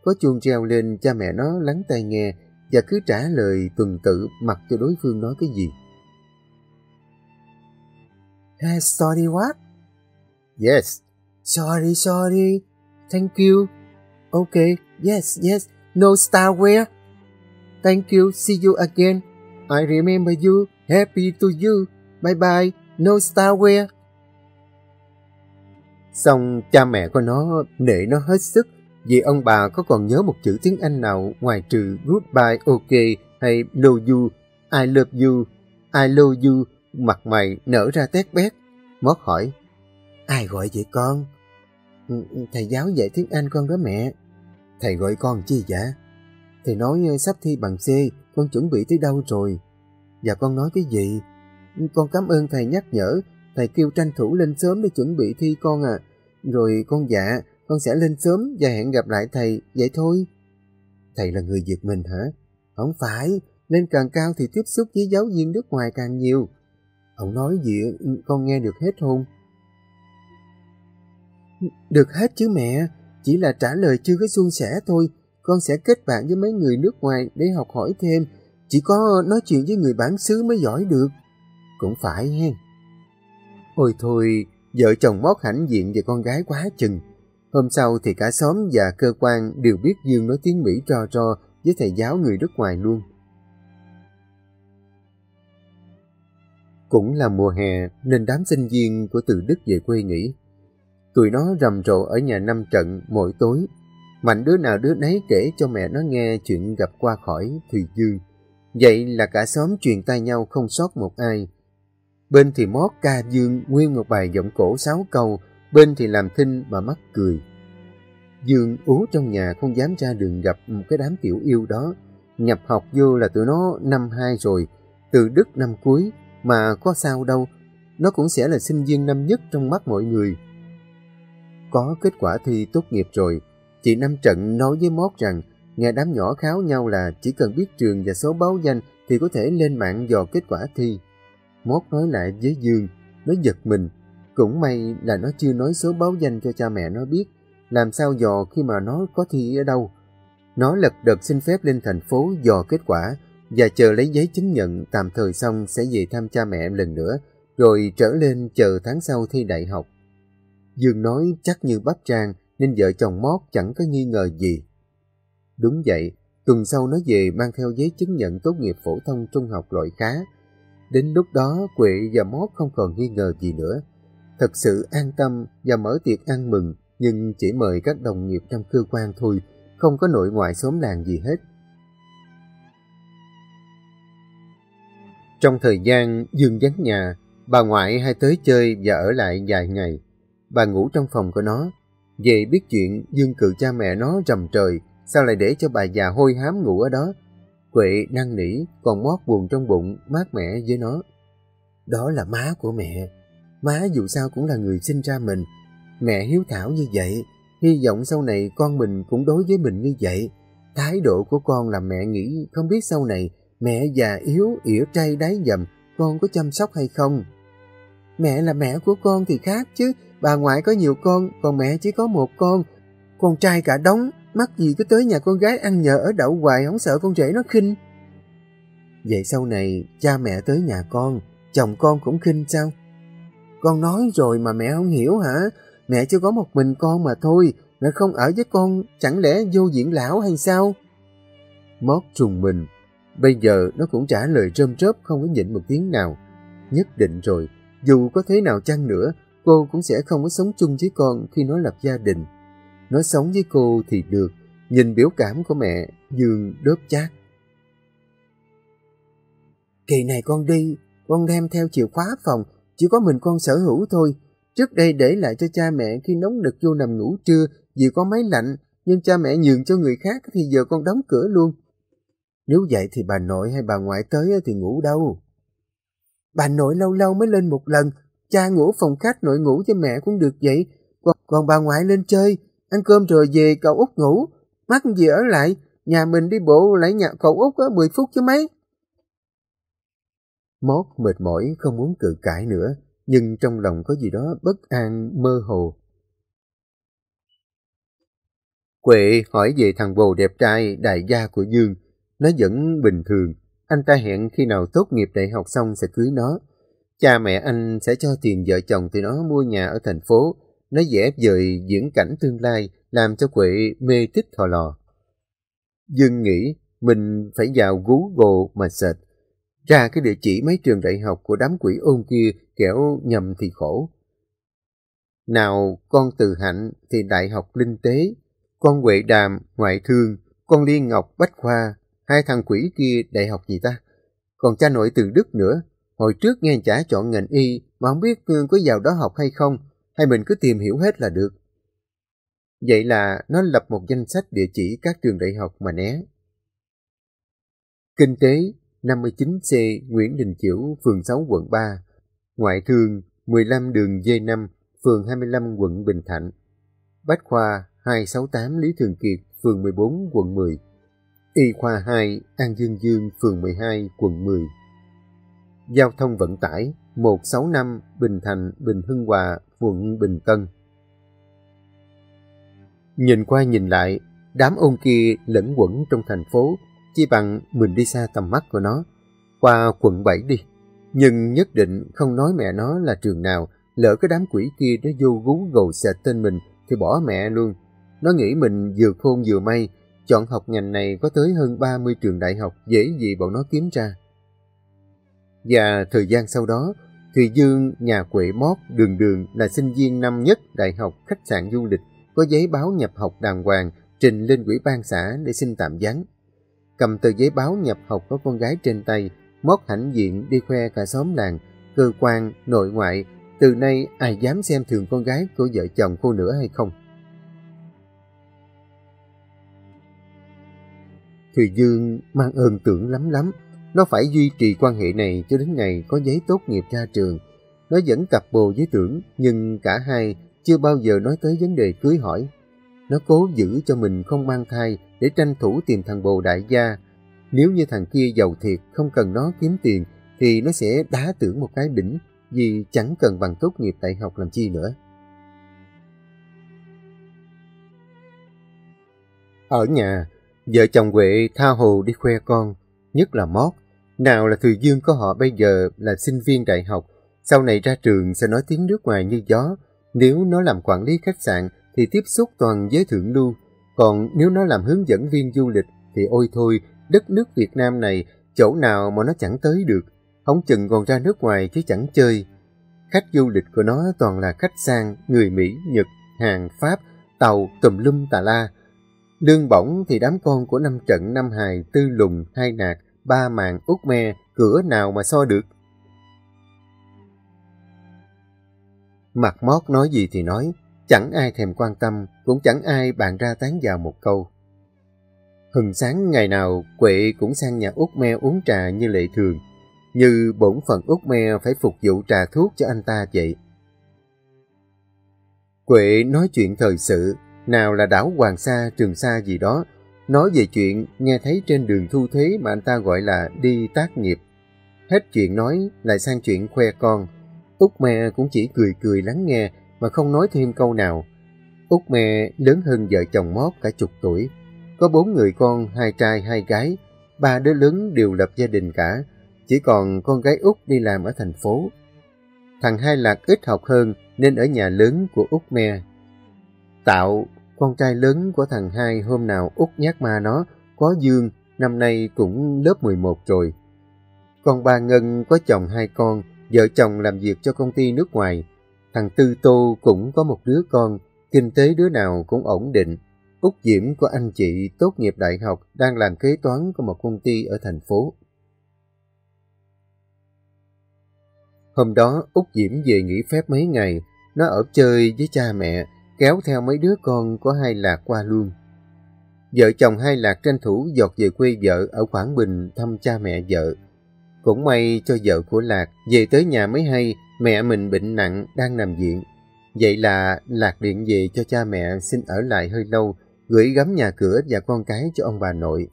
Có chuông treo lên cha mẹ nó lắng tai nghe và cứ trả lời tuần tự mặc cho đối phương nói cái gì. Hey, sorry what? Yes. Sorry, sorry. Thank you. Okay, yes, yes. No starware. Thank you. See you again. I remember you. Happy to you. Bye bye. No starware. Xong cha mẹ của nó nể nó hết sức vì ông bà có còn nhớ một chữ tiếng Anh nào ngoài trừ goodbye, ok hay love you, I love you, I love you, mặt mày nở ra tét bét. Mót hỏi, ai gọi vậy con? Ừ, ừ, thầy giáo dạy tiếng Anh con đó mẹ. Thầy gọi con chi vậy? Thầy nói ờ, sắp thi bằng C, con chuẩn bị tới đâu rồi? Và con nói cái gì? Con cảm ơn thầy nhắc nhở, thầy kêu tranh thủ lên sớm để chuẩn bị thi con à. Rồi con dạ, con sẽ lên sớm và hẹn gặp lại thầy, vậy thôi. Thầy là người Việt mình hả? Không phải, lên càng cao thì tiếp xúc với giáo viên nước ngoài càng nhiều. Ông nói gì con nghe được hết không? Được hết chứ mẹ, chỉ là trả lời chưa có suôn sẻ thôi. Con sẽ kết bạn với mấy người nước ngoài để học hỏi thêm. Chỉ có nói chuyện với người bản xứ mới giỏi được. Cũng phải hen. Ôi thôi, vợ chồng mót hãnh diện về con gái quá chừng. Hôm sau thì cả xóm và cơ quan đều biết Dương nói tiếng Mỹ trò trò với thầy giáo người nước ngoài luôn. Cũng là mùa hè nên đám sinh viên của từ Đức về quê nghỉ. Tụi nó rầm rộ ở nhà năm trận mỗi tối. Mạnh đứa nào đứa nấy kể cho mẹ nó nghe chuyện gặp qua khỏi Thùy Dương. Vậy là cả xóm truyền tay nhau không sót một ai. Bên thì mót ca Dương nguyên một bài giọng cổ sáu câu, bên thì làm thinh mà mắt cười. Dương ú trong nhà không dám ra đường gặp một cái đám tiểu yêu đó. Nhập học vô là tụi nó năm hai rồi, từ Đức năm cuối, mà có sao đâu, nó cũng sẽ là sinh viên năm nhất trong mắt mọi người. Có kết quả thi tốt nghiệp rồi, chị Năm Trận nói với Mót rằng nghe đám nhỏ kháo nhau là chỉ cần biết trường và số báo danh thì có thể lên mạng dò kết quả thi. Mót nói lại với Dương, nó giật mình. Cũng may là nó chưa nói số báo danh cho cha mẹ nó biết, làm sao dò khi mà nó có thi ở đâu. Nó lật đật xin phép lên thành phố dò kết quả và chờ lấy giấy chứng nhận tạm thời xong sẽ về thăm cha mẹ lần nữa, rồi trở lên chờ tháng sau thi đại học. Dương nói chắc như bắp trang nên vợ chồng Mót chẳng có nghi ngờ gì. Đúng vậy, tuần sau nó về mang theo giấy chứng nhận tốt nghiệp phổ thông trung học loại khá. Đến lúc đó Quệ và Mót không còn nghi ngờ gì nữa. Thật sự an tâm và mở tiệc ăn mừng nhưng chỉ mời các đồng nghiệp trong cơ quan thôi, không có nội ngoại xóm làng gì hết. Trong thời gian Dương vắng nhà, bà ngoại hay tới chơi và ở lại vài ngày. Bà ngủ trong phòng của nó. Về biết chuyện Dương cự cha mẹ nó rầm trời, sao lại để cho bà già hôi hám ngủ ở đó? Huệ năn nỉ, còn mót buồn trong bụng, mát mẻ với nó. Đó là má của mẹ. Má dù sao cũng là người sinh ra mình. Mẹ hiếu thảo như vậy, hy vọng sau này con mình cũng đối với mình như vậy. Thái độ của con làm mẹ nghĩ không biết sau này mẹ già yếu, ỉa trai đáy dầm, con có chăm sóc hay không? Mẹ là mẹ của con thì khác chứ, bà ngoại có nhiều con, còn mẹ chỉ có một con. Con trai cả đống, mắc gì cứ tới nhà con gái ăn nhờ ở đậu hoài, không sợ con rể nó khinh. Vậy sau này, cha mẹ tới nhà con, chồng con cũng khinh sao? Con nói rồi mà mẹ không hiểu hả? Mẹ chưa có một mình con mà thôi, mẹ không ở với con, chẳng lẽ vô diễn lão hay sao? Mót trùng mình, bây giờ nó cũng trả lời rơm rớp không có nhịn một tiếng nào. Nhất định rồi, dù có thế nào chăng nữa, cô cũng sẽ không có sống chung với con khi nó lập gia đình. Nó sống với cô thì được, nhìn biểu cảm của mẹ, Dương đớp chát. Kỳ này con đi, con đem theo chìa khóa phòng, chỉ có mình con sở hữu thôi. Trước đây để lại cho cha mẹ khi nóng đực vô nằm ngủ trưa vì có máy lạnh, nhưng cha mẹ nhường cho người khác thì giờ con đóng cửa luôn. Nếu vậy thì bà nội hay bà ngoại tới thì ngủ đâu? Bà nội lâu lâu mới lên một lần, cha ngủ phòng khách nội ngủ với mẹ cũng được vậy, còn, còn bà ngoại lên chơi, ăn cơm rồi về cậu út ngủ, mắc gì ở lại, nhà mình đi bộ lại nhà cậu út có 10 phút chứ mấy. Mót mệt mỏi không muốn cự cãi nữa, nhưng trong lòng có gì đó bất an, mơ hồ. Quệ hỏi về thằng bồ đẹp trai đại gia của Dương, nó vẫn bình thường, anh ta hẹn khi nào tốt nghiệp đại học xong sẽ cưới nó. Cha mẹ anh sẽ cho tiền vợ chồng thì nó mua nhà ở thành phố. Nó vẽ dời diễn cảnh tương lai, làm cho Quệ mê thích thò lò. Dương nghĩ mình phải vào Google mà search ra cái địa chỉ mấy trường đại học của đám quỷ ôn kia kẻo nhầm thì khổ. Nào con Từ Hạnh thì Đại học Linh Tế, con Huệ Đàm Ngoại Thương, con Liên Ngọc Bách Khoa, hai thằng quỷ kia đại học gì ta? Còn cha nội từ Đức nữa, hồi trước nghe chả chọn ngành y mà không biết có vào đó học hay không, hay mình cứ tìm hiểu hết là được. Vậy là nó lập một danh sách địa chỉ các trường đại học mà né. Kinh tế 59C Nguyễn Đình Chiểu, phường 6 quận 3. Ngoại thương 15 đường D5, phường 25 quận Bình Thạnh. Bách khoa 268 Lý Thường Kiệt, phường 14 quận 10. Y khoa 2 An Dương Dương, phường 12 quận 10. Giao thông vận tải 165 Bình Thành, Bình Hưng Hòa, quận Bình Tân. Nhìn qua nhìn lại, đám ông kia lẫn quẩn trong thành phố chỉ bằng mình đi xa tầm mắt của nó, qua quận 7 đi. Nhưng nhất định không nói mẹ nó là trường nào, lỡ cái đám quỷ kia nó vô gú gầu search tên mình thì bỏ mẹ luôn. Nó nghĩ mình vừa khôn vừa may, chọn học ngành này có tới hơn 30 trường đại học dễ gì bọn nó kiếm ra. Và thời gian sau đó, Thùy Dương, nhà quệ mót, đường đường là sinh viên năm nhất đại học khách sạn du lịch, có giấy báo nhập học đàng hoàng, trình lên quỹ ban xã để xin tạm gián. Cầm tờ giấy báo nhập học có con gái trên tay, mót hãnh diện đi khoe cả xóm làng, cơ quan, nội ngoại, từ nay ai dám xem thường con gái của vợ chồng cô nữa hay không? Thùy Dương mang ơn tưởng lắm lắm. Nó phải duy trì quan hệ này cho đến ngày có giấy tốt nghiệp ra trường. Nó vẫn cặp bồ với tưởng, nhưng cả hai chưa bao giờ nói tới vấn đề cưới hỏi. Nó cố giữ cho mình không mang thai để tranh thủ tìm thằng bồ đại gia. Nếu như thằng kia giàu thiệt không cần nó kiếm tiền thì nó sẽ đá tưởng một cái đỉnh vì chẳng cần bằng tốt nghiệp đại học làm chi nữa. Ở nhà, vợ chồng Huệ tha hồ đi khoe con, nhất là Mót. Nào là Thùy Dương có họ bây giờ là sinh viên đại học, sau này ra trường sẽ nói tiếng nước ngoài như gió. Nếu nó làm quản lý khách sạn thì tiếp xúc toàn giới thượng lưu, còn nếu nó làm hướng dẫn viên du lịch thì ôi thôi, đất nước Việt Nam này chỗ nào mà nó chẳng tới được. Không chừng còn ra nước ngoài chứ chẳng chơi. Khách du lịch của nó toàn là khách sang, người Mỹ, Nhật, Hàn, Pháp, Tàu, tùm lum tà la. Lương bổng thì đám con của năm trận, năm hài, tư lùng, hai nạc, ba màng, út me, cửa nào mà so được. Mặt mót nói gì thì nói, chẳng ai thèm quan tâm, cũng chẳng ai bàn ra tán vào một câu. Hừng sáng ngày nào, Quệ cũng sang nhà út me uống trà như lệ thường, như bổn phận út me phải phục vụ trà thuốc cho anh ta vậy. Quệ nói chuyện thời sự, nào là đảo Hoàng Sa, Trường Sa gì đó, nói về chuyện nghe thấy trên đường thu thuế mà anh ta gọi là đi tác nghiệp. Hết chuyện nói lại sang chuyện khoe con. Út me cũng chỉ cười cười lắng nghe mà không nói thêm câu nào. Út me lớn hơn vợ chồng mót cả chục tuổi. Có bốn người con, hai trai, hai gái. Ba đứa lớn đều lập gia đình cả, chỉ còn con gái út đi làm ở thành phố. Thằng Hai Lạc ít học hơn nên ở nhà lớn của út me. Tạo, con trai lớn của thằng Hai hôm nào út nhát ma nó, có Dương, năm nay cũng lớp 11 rồi. Con ba Ngân có chồng hai con, vợ chồng làm việc cho công ty nước ngoài. Thằng Tư Tô cũng có một đứa con, kinh tế đứa nào cũng ổn định. Út Diễm của anh chị tốt nghiệp đại học đang làm kế toán của một công ty ở thành phố. Hôm đó, Út Diễm về nghỉ phép mấy ngày, nó ở chơi với cha mẹ, kéo theo mấy đứa con có hai lạc qua luôn. Vợ chồng hai lạc tranh thủ dọt về quê vợ ở Quảng Bình thăm cha mẹ vợ. Cũng may cho vợ của Lạc về tới nhà mới hay mẹ mình bệnh nặng đang nằm viện. Vậy là Lạc điện về cho cha mẹ xin ở lại hơi lâu, gửi gắm nhà cửa và con cái cho ông bà nội.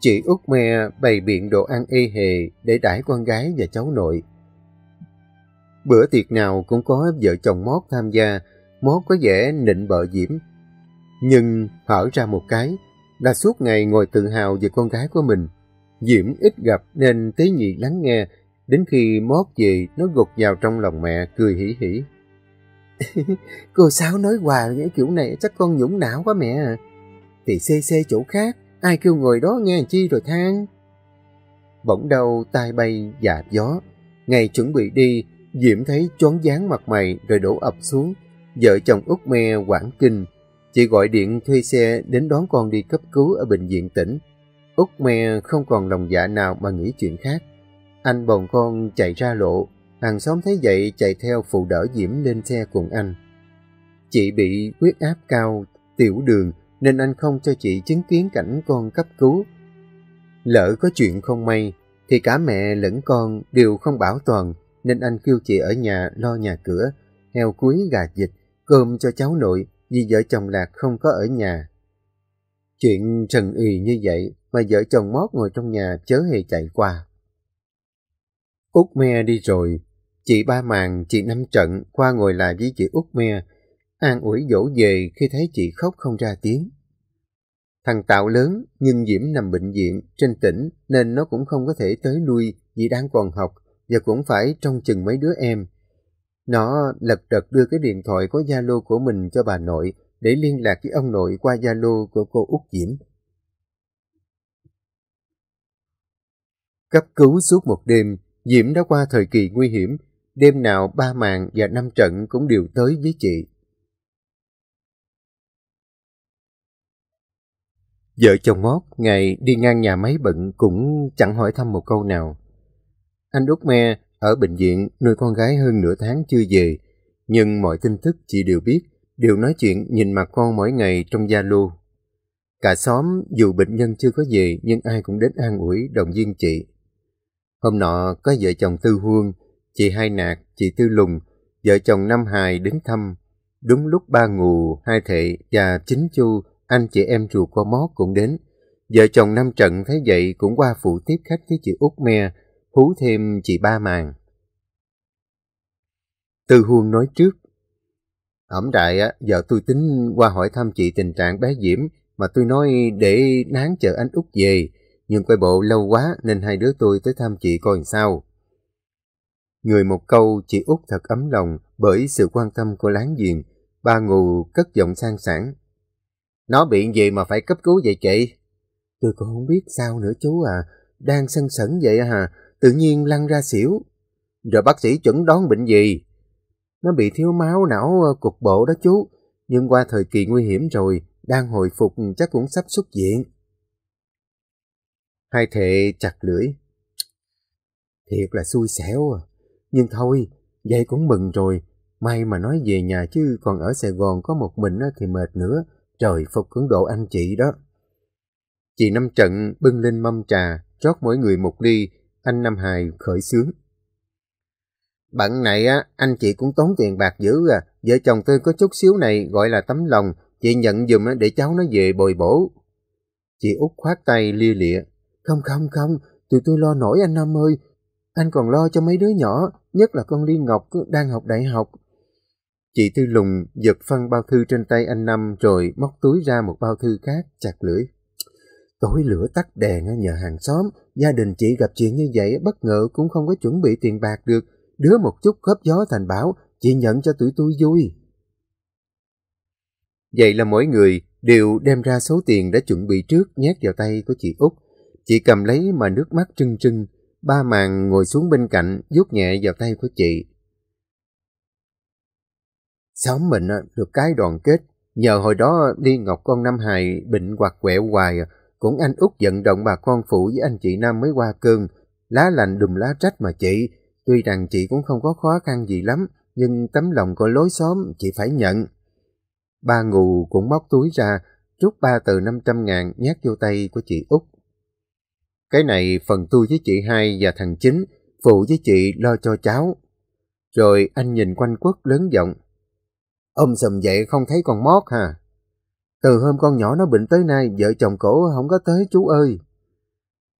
Chị út me bày biện đồ ăn ê hề để đãi con gái và cháu nội. Bữa tiệc nào cũng có vợ chồng Mót tham gia, Mót có vẻ nịnh bợ Diễm. Nhưng hở ra một cái, là suốt ngày ngồi tự hào về con gái của mình. Diễm ít gặp nên tế nhị lắng nghe, đến khi Mót về nó gục vào trong lòng mẹ cười hỉ hỉ. (laughs) Cô Sáu nói hoài những kiểu này chắc con nhũng não quá mẹ à. Thì xê xê chỗ khác, ai kêu ngồi đó nghe chi rồi than. Bỗng đầu tai bay dạ gió, ngày chuẩn bị đi, Diễm thấy choáng dáng mặt mày rồi đổ ập xuống. Vợ chồng út me quảng kinh. Chị gọi điện thuê xe đến đón con đi cấp cứu ở bệnh viện tỉnh. Út me không còn lòng dạ nào mà nghĩ chuyện khác. Anh bồng con chạy ra lộ. Hàng xóm thấy vậy chạy theo phụ đỡ Diễm lên xe cùng anh. Chị bị huyết áp cao, tiểu đường nên anh không cho chị chứng kiến cảnh con cấp cứu. Lỡ có chuyện không may thì cả mẹ lẫn con đều không bảo toàn nên anh kêu chị ở nhà lo nhà cửa, heo cuối gà dịch, cơm cho cháu nội vì vợ chồng Lạc không có ở nhà. Chuyện trần ì như vậy mà vợ chồng Mót ngồi trong nhà chớ hề chạy qua. Út me đi rồi, chị ba màng, chị năm trận qua ngồi lại với chị Út me, an ủi dỗ về khi thấy chị khóc không ra tiếng. Thằng Tạo lớn nhưng Diễm nằm bệnh viện trên tỉnh nên nó cũng không có thể tới lui vì đang còn học và cũng phải trông chừng mấy đứa em. Nó lật đật đưa cái điện thoại có Zalo của mình cho bà nội để liên lạc với ông nội qua Zalo của cô Út Diễm. Cấp cứu suốt một đêm, Diễm đã qua thời kỳ nguy hiểm. Đêm nào ba màn và năm trận cũng đều tới với chị. Vợ chồng Mót ngày đi ngang nhà máy bận cũng chẳng hỏi thăm một câu nào. Anh Út Me ở bệnh viện nuôi con gái hơn nửa tháng chưa về, nhưng mọi tin tức chị đều biết, đều nói chuyện nhìn mặt con mỗi ngày trong Zalo. Cả xóm dù bệnh nhân chưa có về nhưng ai cũng đến an ủi động viên chị. Hôm nọ có vợ chồng Tư Huông, chị Hai Nạc, chị Tư Lùng, vợ chồng Năm Hài đến thăm. Đúng lúc ba ngù, hai thệ và chính chu, anh chị em ruột của Mót cũng đến. Vợ chồng Năm Trận thấy vậy cũng qua phụ tiếp khách với chị Út Me, hú thêm chị Ba Màng. Tư Huân nói trước. Ẩm đại, á, giờ tôi tính qua hỏi thăm chị tình trạng bé Diễm, mà tôi nói để nán chờ anh Út về, nhưng quay bộ lâu quá nên hai đứa tôi tới thăm chị coi sao. Người một câu chị út thật ấm lòng bởi sự quan tâm của láng giềng, ba ngù cất giọng sang sảng. Nó bị gì mà phải cấp cứu vậy chị? Tôi cũng không biết sao nữa chú à, đang sân sẩn vậy à, tự nhiên lăn ra xỉu. Rồi bác sĩ chuẩn đoán bệnh gì? Nó bị thiếu máu não ờ, cục bộ đó chú, nhưng qua thời kỳ nguy hiểm rồi, đang hồi phục chắc cũng sắp xuất viện. Hai thệ chặt lưỡi. Thiệt là xui xẻo à. Nhưng thôi, vậy cũng mừng rồi. May mà nói về nhà chứ còn ở Sài Gòn có một mình thì mệt nữa. Trời phục cưỡng độ anh chị đó. Chị Năm Trận bưng lên mâm trà, rót mỗi người một ly, anh Nam Hài khởi sướng. Bận này á, anh chị cũng tốn tiền bạc dữ à. Vợ chồng tôi có chút xíu này gọi là tấm lòng, chị nhận dùm để cháu nó về bồi bổ. Chị út khoát tay lia lịa. Không không không, tụi tôi lo nổi anh Nam ơi. Anh còn lo cho mấy đứa nhỏ, nhất là con Liên Ngọc đang học đại học. Chị Tư Lùng giật phân bao thư trên tay anh Năm rồi móc túi ra một bao thư khác chặt lưỡi. Tối lửa tắt đèn nhờ hàng xóm, gia đình chị gặp chuyện như vậy bất ngờ cũng không có chuẩn bị tiền bạc được. Đứa một chút khớp gió thành bảo, chị nhận cho tụi tôi vui. Vậy là mỗi người đều đem ra số tiền đã chuẩn bị trước nhét vào tay của chị Út. Chị cầm lấy mà nước mắt trưng trưng, ba màng ngồi xuống bên cạnh, vuốt nhẹ vào tay của chị. Xóm mình được cái đoàn kết, nhờ hồi đó đi Ngọc con Năm Hài bệnh hoặc quẹo hoài, à cũng anh út vận động bà con phụ với anh chị Nam mới qua cơn, lá lành đùm lá trách mà chị, tuy rằng chị cũng không có khó khăn gì lắm, nhưng tấm lòng của lối xóm chị phải nhận. Ba ngù cũng móc túi ra, rút ba tờ 500 ngàn nhát vô tay của chị Út. Cái này phần tôi với chị hai và thằng chính, phụ với chị lo cho cháu. Rồi anh nhìn quanh quất lớn giọng. Ông sầm vậy không thấy con mót hả? Từ hôm con nhỏ nó bệnh tới nay, vợ chồng cổ không có tới chú ơi.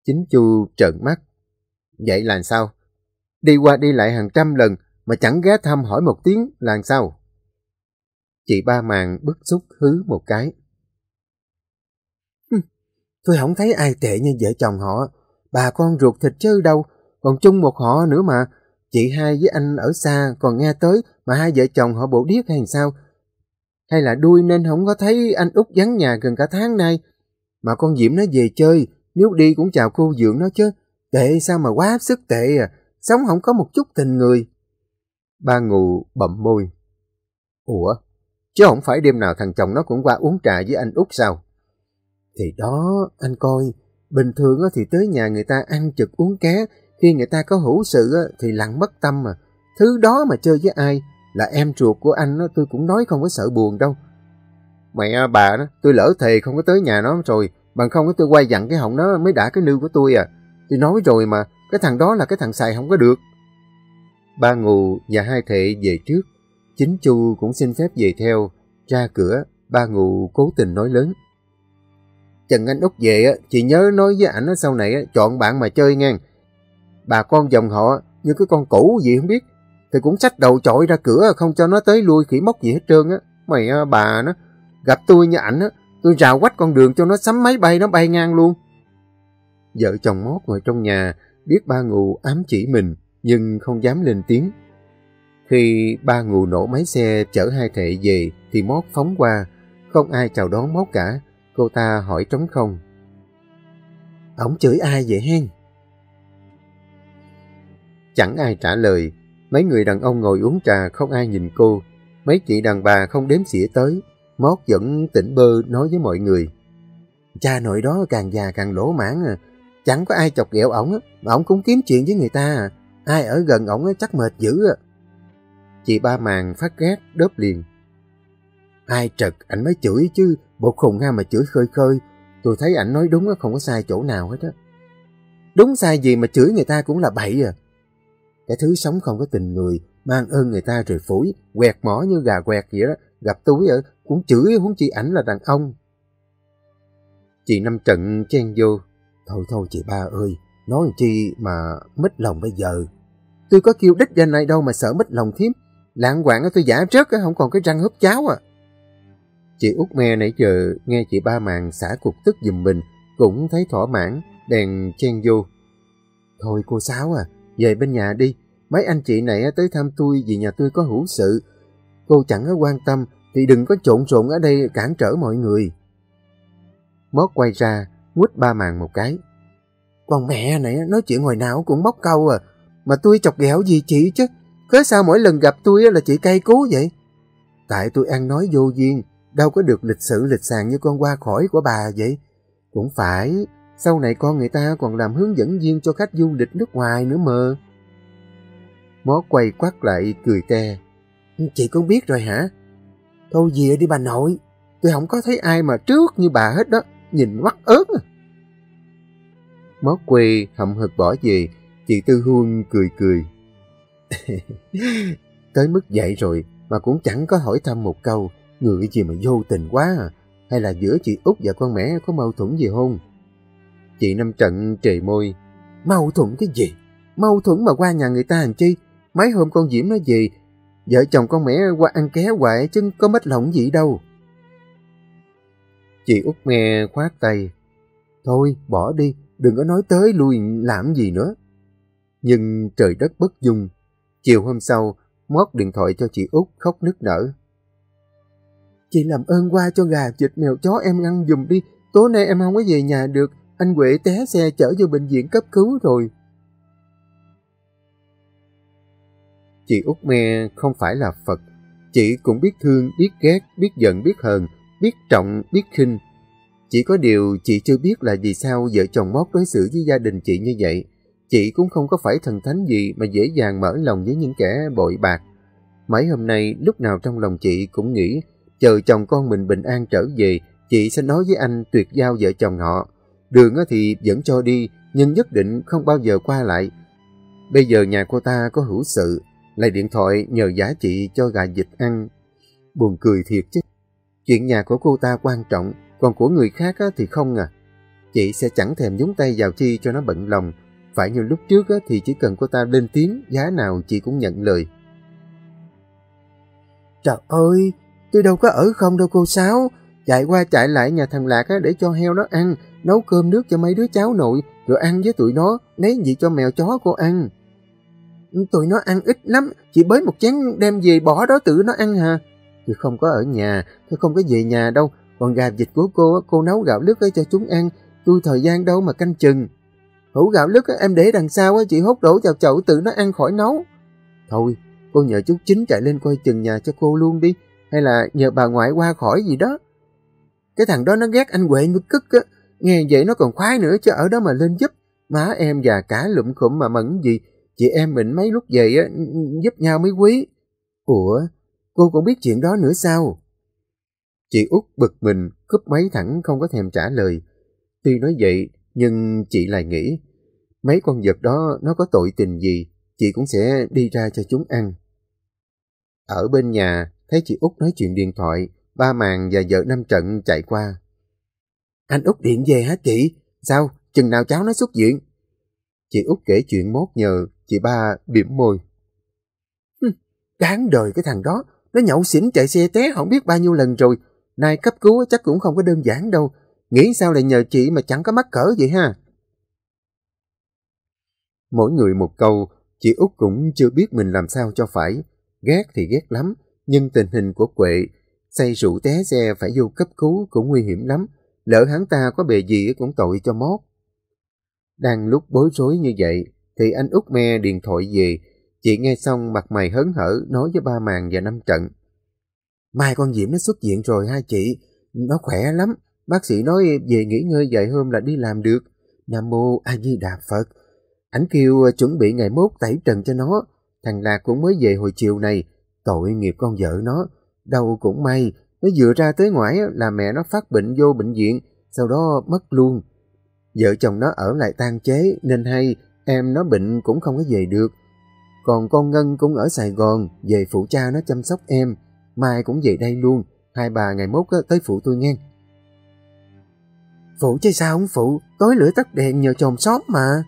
Chính chu trợn mắt. Vậy là sao? Đi qua đi lại hàng trăm lần mà chẳng ghé thăm hỏi một tiếng là sao? Chị ba màng bức xúc hứ một cái. Tôi không thấy ai tệ như vợ chồng họ. Bà con ruột thịt chứ đâu, còn chung một họ nữa mà. Chị hai với anh ở xa còn nghe tới mà hai vợ chồng họ bộ điếc hay sao? Hay là đuôi nên không có thấy anh út vắng nhà gần cả tháng nay. Mà con Diễm nó về chơi, nếu đi cũng chào cô dưỡng nó chứ. Tệ sao mà quá sức tệ à, sống không có một chút tình người. Ba ngụ bậm môi. Ủa, chứ không phải đêm nào thằng chồng nó cũng qua uống trà với anh út sao? Thì đó, anh coi, bình thường thì tới nhà người ta ăn trực uống ké, khi người ta có hữu sự thì lặng mất tâm mà. Thứ đó mà chơi với ai, là em ruột của anh tôi cũng nói không có sợ buồn đâu. Mẹ à, bà đó, tôi lỡ thề không có tới nhà nó rồi, bằng không tôi quay dặn cái họng nó mới đã cái nư của tôi à. Tôi nói rồi mà, cái thằng đó là cái thằng xài không có được. Ba ngù và hai thệ về trước, chính chu cũng xin phép về theo, ra cửa, ba ngù cố tình nói lớn. Trần Anh Úc về, á, chị nhớ nói với ảnh sau này chọn bạn mà chơi ngang. Bà con dòng họ như cái con cũ gì không biết, thì cũng xách đầu chọi ra cửa không cho nó tới lui khỉ mốc gì hết trơn á. Mày à, bà nó, gặp tôi như ảnh á, tôi rào quách con đường cho nó sắm máy bay nó bay ngang luôn. Vợ chồng mót ngồi trong nhà, biết ba ngù ám chỉ mình, nhưng không dám lên tiếng. Khi ba ngù nổ máy xe chở hai thệ về thì Mót phóng qua. Không ai chào đón Mót cả. Cô ta hỏi trống không. Ông chửi ai vậy hen? Chẳng ai trả lời. Mấy người đàn ông ngồi uống trà không ai nhìn cô. Mấy chị đàn bà không đếm xỉa tới. Mót vẫn tỉnh bơ nói với mọi người. Cha nội đó càng già càng lỗ mãn à. Chẳng có ai chọc ghẹo ổng mà ổng cũng kiếm chuyện với người ta à. Ai ở gần ổng chắc mệt dữ à. Chị ba màng phát ghét đớp liền. Ai trật ảnh mới chửi chứ, bộ khùng ha mà chửi khơi khơi. Tôi thấy ảnh nói đúng không có sai chỗ nào hết á. Đúng sai gì mà chửi người ta cũng là bậy à. Cái thứ sống không có tình người, mang ơn người ta rồi phủi, quẹt mỏ như gà quẹt vậy đó. Gặp túi ở cũng chửi huống chi ảnh là đàn ông. Chị Năm Trận chen vô. Thôi thôi chị ba ơi, nói chi mà mất lòng bây giờ. Tôi có kêu đích danh này đâu mà sợ mất lòng thiếp. Lạng quạng tôi giả trớt không còn cái răng húp cháo à. Chị út me nãy giờ nghe chị ba màng xả cục tức giùm mình, cũng thấy thỏa mãn, đèn chen vô. Thôi cô Sáu à, về bên nhà đi. Mấy anh chị này tới thăm tôi vì nhà tôi có hữu sự. Cô chẳng có quan tâm thì đừng có trộn rộn ở đây cản trở mọi người. Mót quay ra, quýt ba màng một cái. còn mẹ này nói chuyện hồi nào cũng bóc câu à. Mà tôi chọc ghẹo gì chị chứ. Cớ sao mỗi lần gặp tôi là chị cay cú vậy? Tại tôi ăn nói vô duyên, đâu có được lịch sự lịch sàng như con qua khỏi của bà vậy. Cũng phải, sau này con người ta còn làm hướng dẫn viên cho khách du lịch nước ngoài nữa mà. Mó quay quát lại cười te. Chị con biết rồi hả? Thôi về đi bà nội, tôi không có thấy ai mà trước như bà hết đó, nhìn mắt ớt à. Mó quê hậm hực bỏ về, chị Tư Huân cười cười. (laughs) Tới mức vậy rồi mà cũng chẳng có hỏi thăm một câu, người gì mà vô tình quá à, hay là giữa chị Út và con mẹ có mâu thuẫn gì không? Chị Năm Trận trề môi, mâu thuẫn cái gì? Mâu thuẫn mà qua nhà người ta làm chi? Mấy hôm con Diễm nói gì? Vợ chồng con mẹ qua ăn ké hoài chứ có mất lòng gì đâu. Chị Út nghe khoát tay, thôi bỏ đi, đừng có nói tới lui làm gì nữa. Nhưng trời đất bất dung, Chiều hôm sau, móc điện thoại cho chị Út khóc nức nở. Chị làm ơn qua cho gà, vịt, mèo, chó em ăn dùm đi. Tối nay em không có về nhà được. Anh Huệ té xe chở vô bệnh viện cấp cứu rồi. Chị Út Me không phải là Phật. Chị cũng biết thương, biết ghét, biết giận, biết hờn, biết trọng, biết khinh. Chỉ có điều chị chưa biết là vì sao vợ chồng Mót đối xử với gia đình chị như vậy. Chị cũng không có phải thần thánh gì mà dễ dàng mở lòng với những kẻ bội bạc. Mấy hôm nay, lúc nào trong lòng chị cũng nghĩ, chờ chồng con mình bình an trở về, chị sẽ nói với anh tuyệt giao vợ chồng họ. Đường thì vẫn cho đi, nhưng nhất định không bao giờ qua lại. Bây giờ nhà cô ta có hữu sự, lại điện thoại nhờ giá chị cho gà dịch ăn. Buồn cười thiệt chứ. Chuyện nhà của cô ta quan trọng, còn của người khác thì không à. Chị sẽ chẳng thèm nhúng tay vào chi cho nó bận lòng, phải như lúc trước thì chỉ cần cô ta lên tiếng, giá nào chị cũng nhận lời. Trời ơi, tôi đâu có ở không đâu cô Sáu. Chạy qua chạy lại nhà thằng Lạc để cho heo nó ăn, nấu cơm nước cho mấy đứa cháu nội, rồi ăn với tụi nó, lấy gì cho mèo chó cô ăn. Ừ, tụi nó ăn ít lắm, chỉ bới một chén đem về bỏ đó tự nó ăn hả? Tôi không có ở nhà, tôi không có về nhà đâu, còn gà vịt của cô, cô nấu gạo lứt cho chúng ăn, tôi thời gian đâu mà canh chừng. Hũ gạo lứt em để đằng sau chị hốt đổ vào chậu tự nó ăn khỏi nấu. Thôi, cô nhờ chú Chính chạy lên coi chừng nhà cho cô luôn đi, hay là nhờ bà ngoại qua khỏi gì đó. Cái thằng đó nó ghét anh Huệ nó cức á, nghe vậy nó còn khoái nữa chứ ở đó mà lên giúp. Má em già cả lụm khụm mà mẫn gì, chị em mình mấy lúc vậy á, giúp nhau mới quý. Ủa, cô cũng biết chuyện đó nữa sao? Chị út bực mình, cúp máy thẳng không có thèm trả lời. Tuy nói vậy, nhưng chị lại nghĩ, mấy con vật đó nó có tội tình gì, chị cũng sẽ đi ra cho chúng ăn. Ở bên nhà, thấy chị Út nói chuyện điện thoại, ba màng và vợ Năm Trận chạy qua. Anh Út điện về hả chị? Sao? Chừng nào cháu nó xuất viện? Chị Út kể chuyện mốt nhờ, chị ba điểm môi. Đáng đời cái thằng đó, nó nhậu xỉn chạy xe té không biết bao nhiêu lần rồi. Nay cấp cứu chắc cũng không có đơn giản đâu. Nghĩ sao lại nhờ chị mà chẳng có mắc cỡ vậy ha? Mỗi người một câu, chị Út cũng chưa biết mình làm sao cho phải. ghét thì ghét lắm, nhưng tình hình của Quệ, say rượu té xe phải vô cấp cứu cũng nguy hiểm lắm, lỡ hắn ta có bề gì cũng tội cho mốt. Đang lúc bối rối như vậy, thì anh út me điện thoại về, chị nghe xong mặt mày hớn hở nói với ba màng và năm trận. Mai con Diễm nó xuất viện rồi hai chị, nó khỏe lắm, bác sĩ nói về nghỉ ngơi vài hôm là đi làm được. Nam Mô A Di Đà Phật. Ảnh kêu à, chuẩn bị ngày mốt tẩy trần cho nó, thằng Lạc cũng mới về hồi chiều này, tội nghiệp con vợ nó, đâu cũng may, nó dựa ra tới ngoại là mẹ nó phát bệnh vô bệnh viện, sau đó mất luôn. Vợ chồng nó ở lại tan chế nên hay em nó bệnh cũng không có về được. Còn con Ngân cũng ở Sài Gòn, về phụ cha nó chăm sóc em. Mai cũng về đây luôn, hai bà ngày mốt tới phụ tôi nghe. Phụ chứ sao không phụ, tối lửa tắt đèn nhờ chồng xóm mà.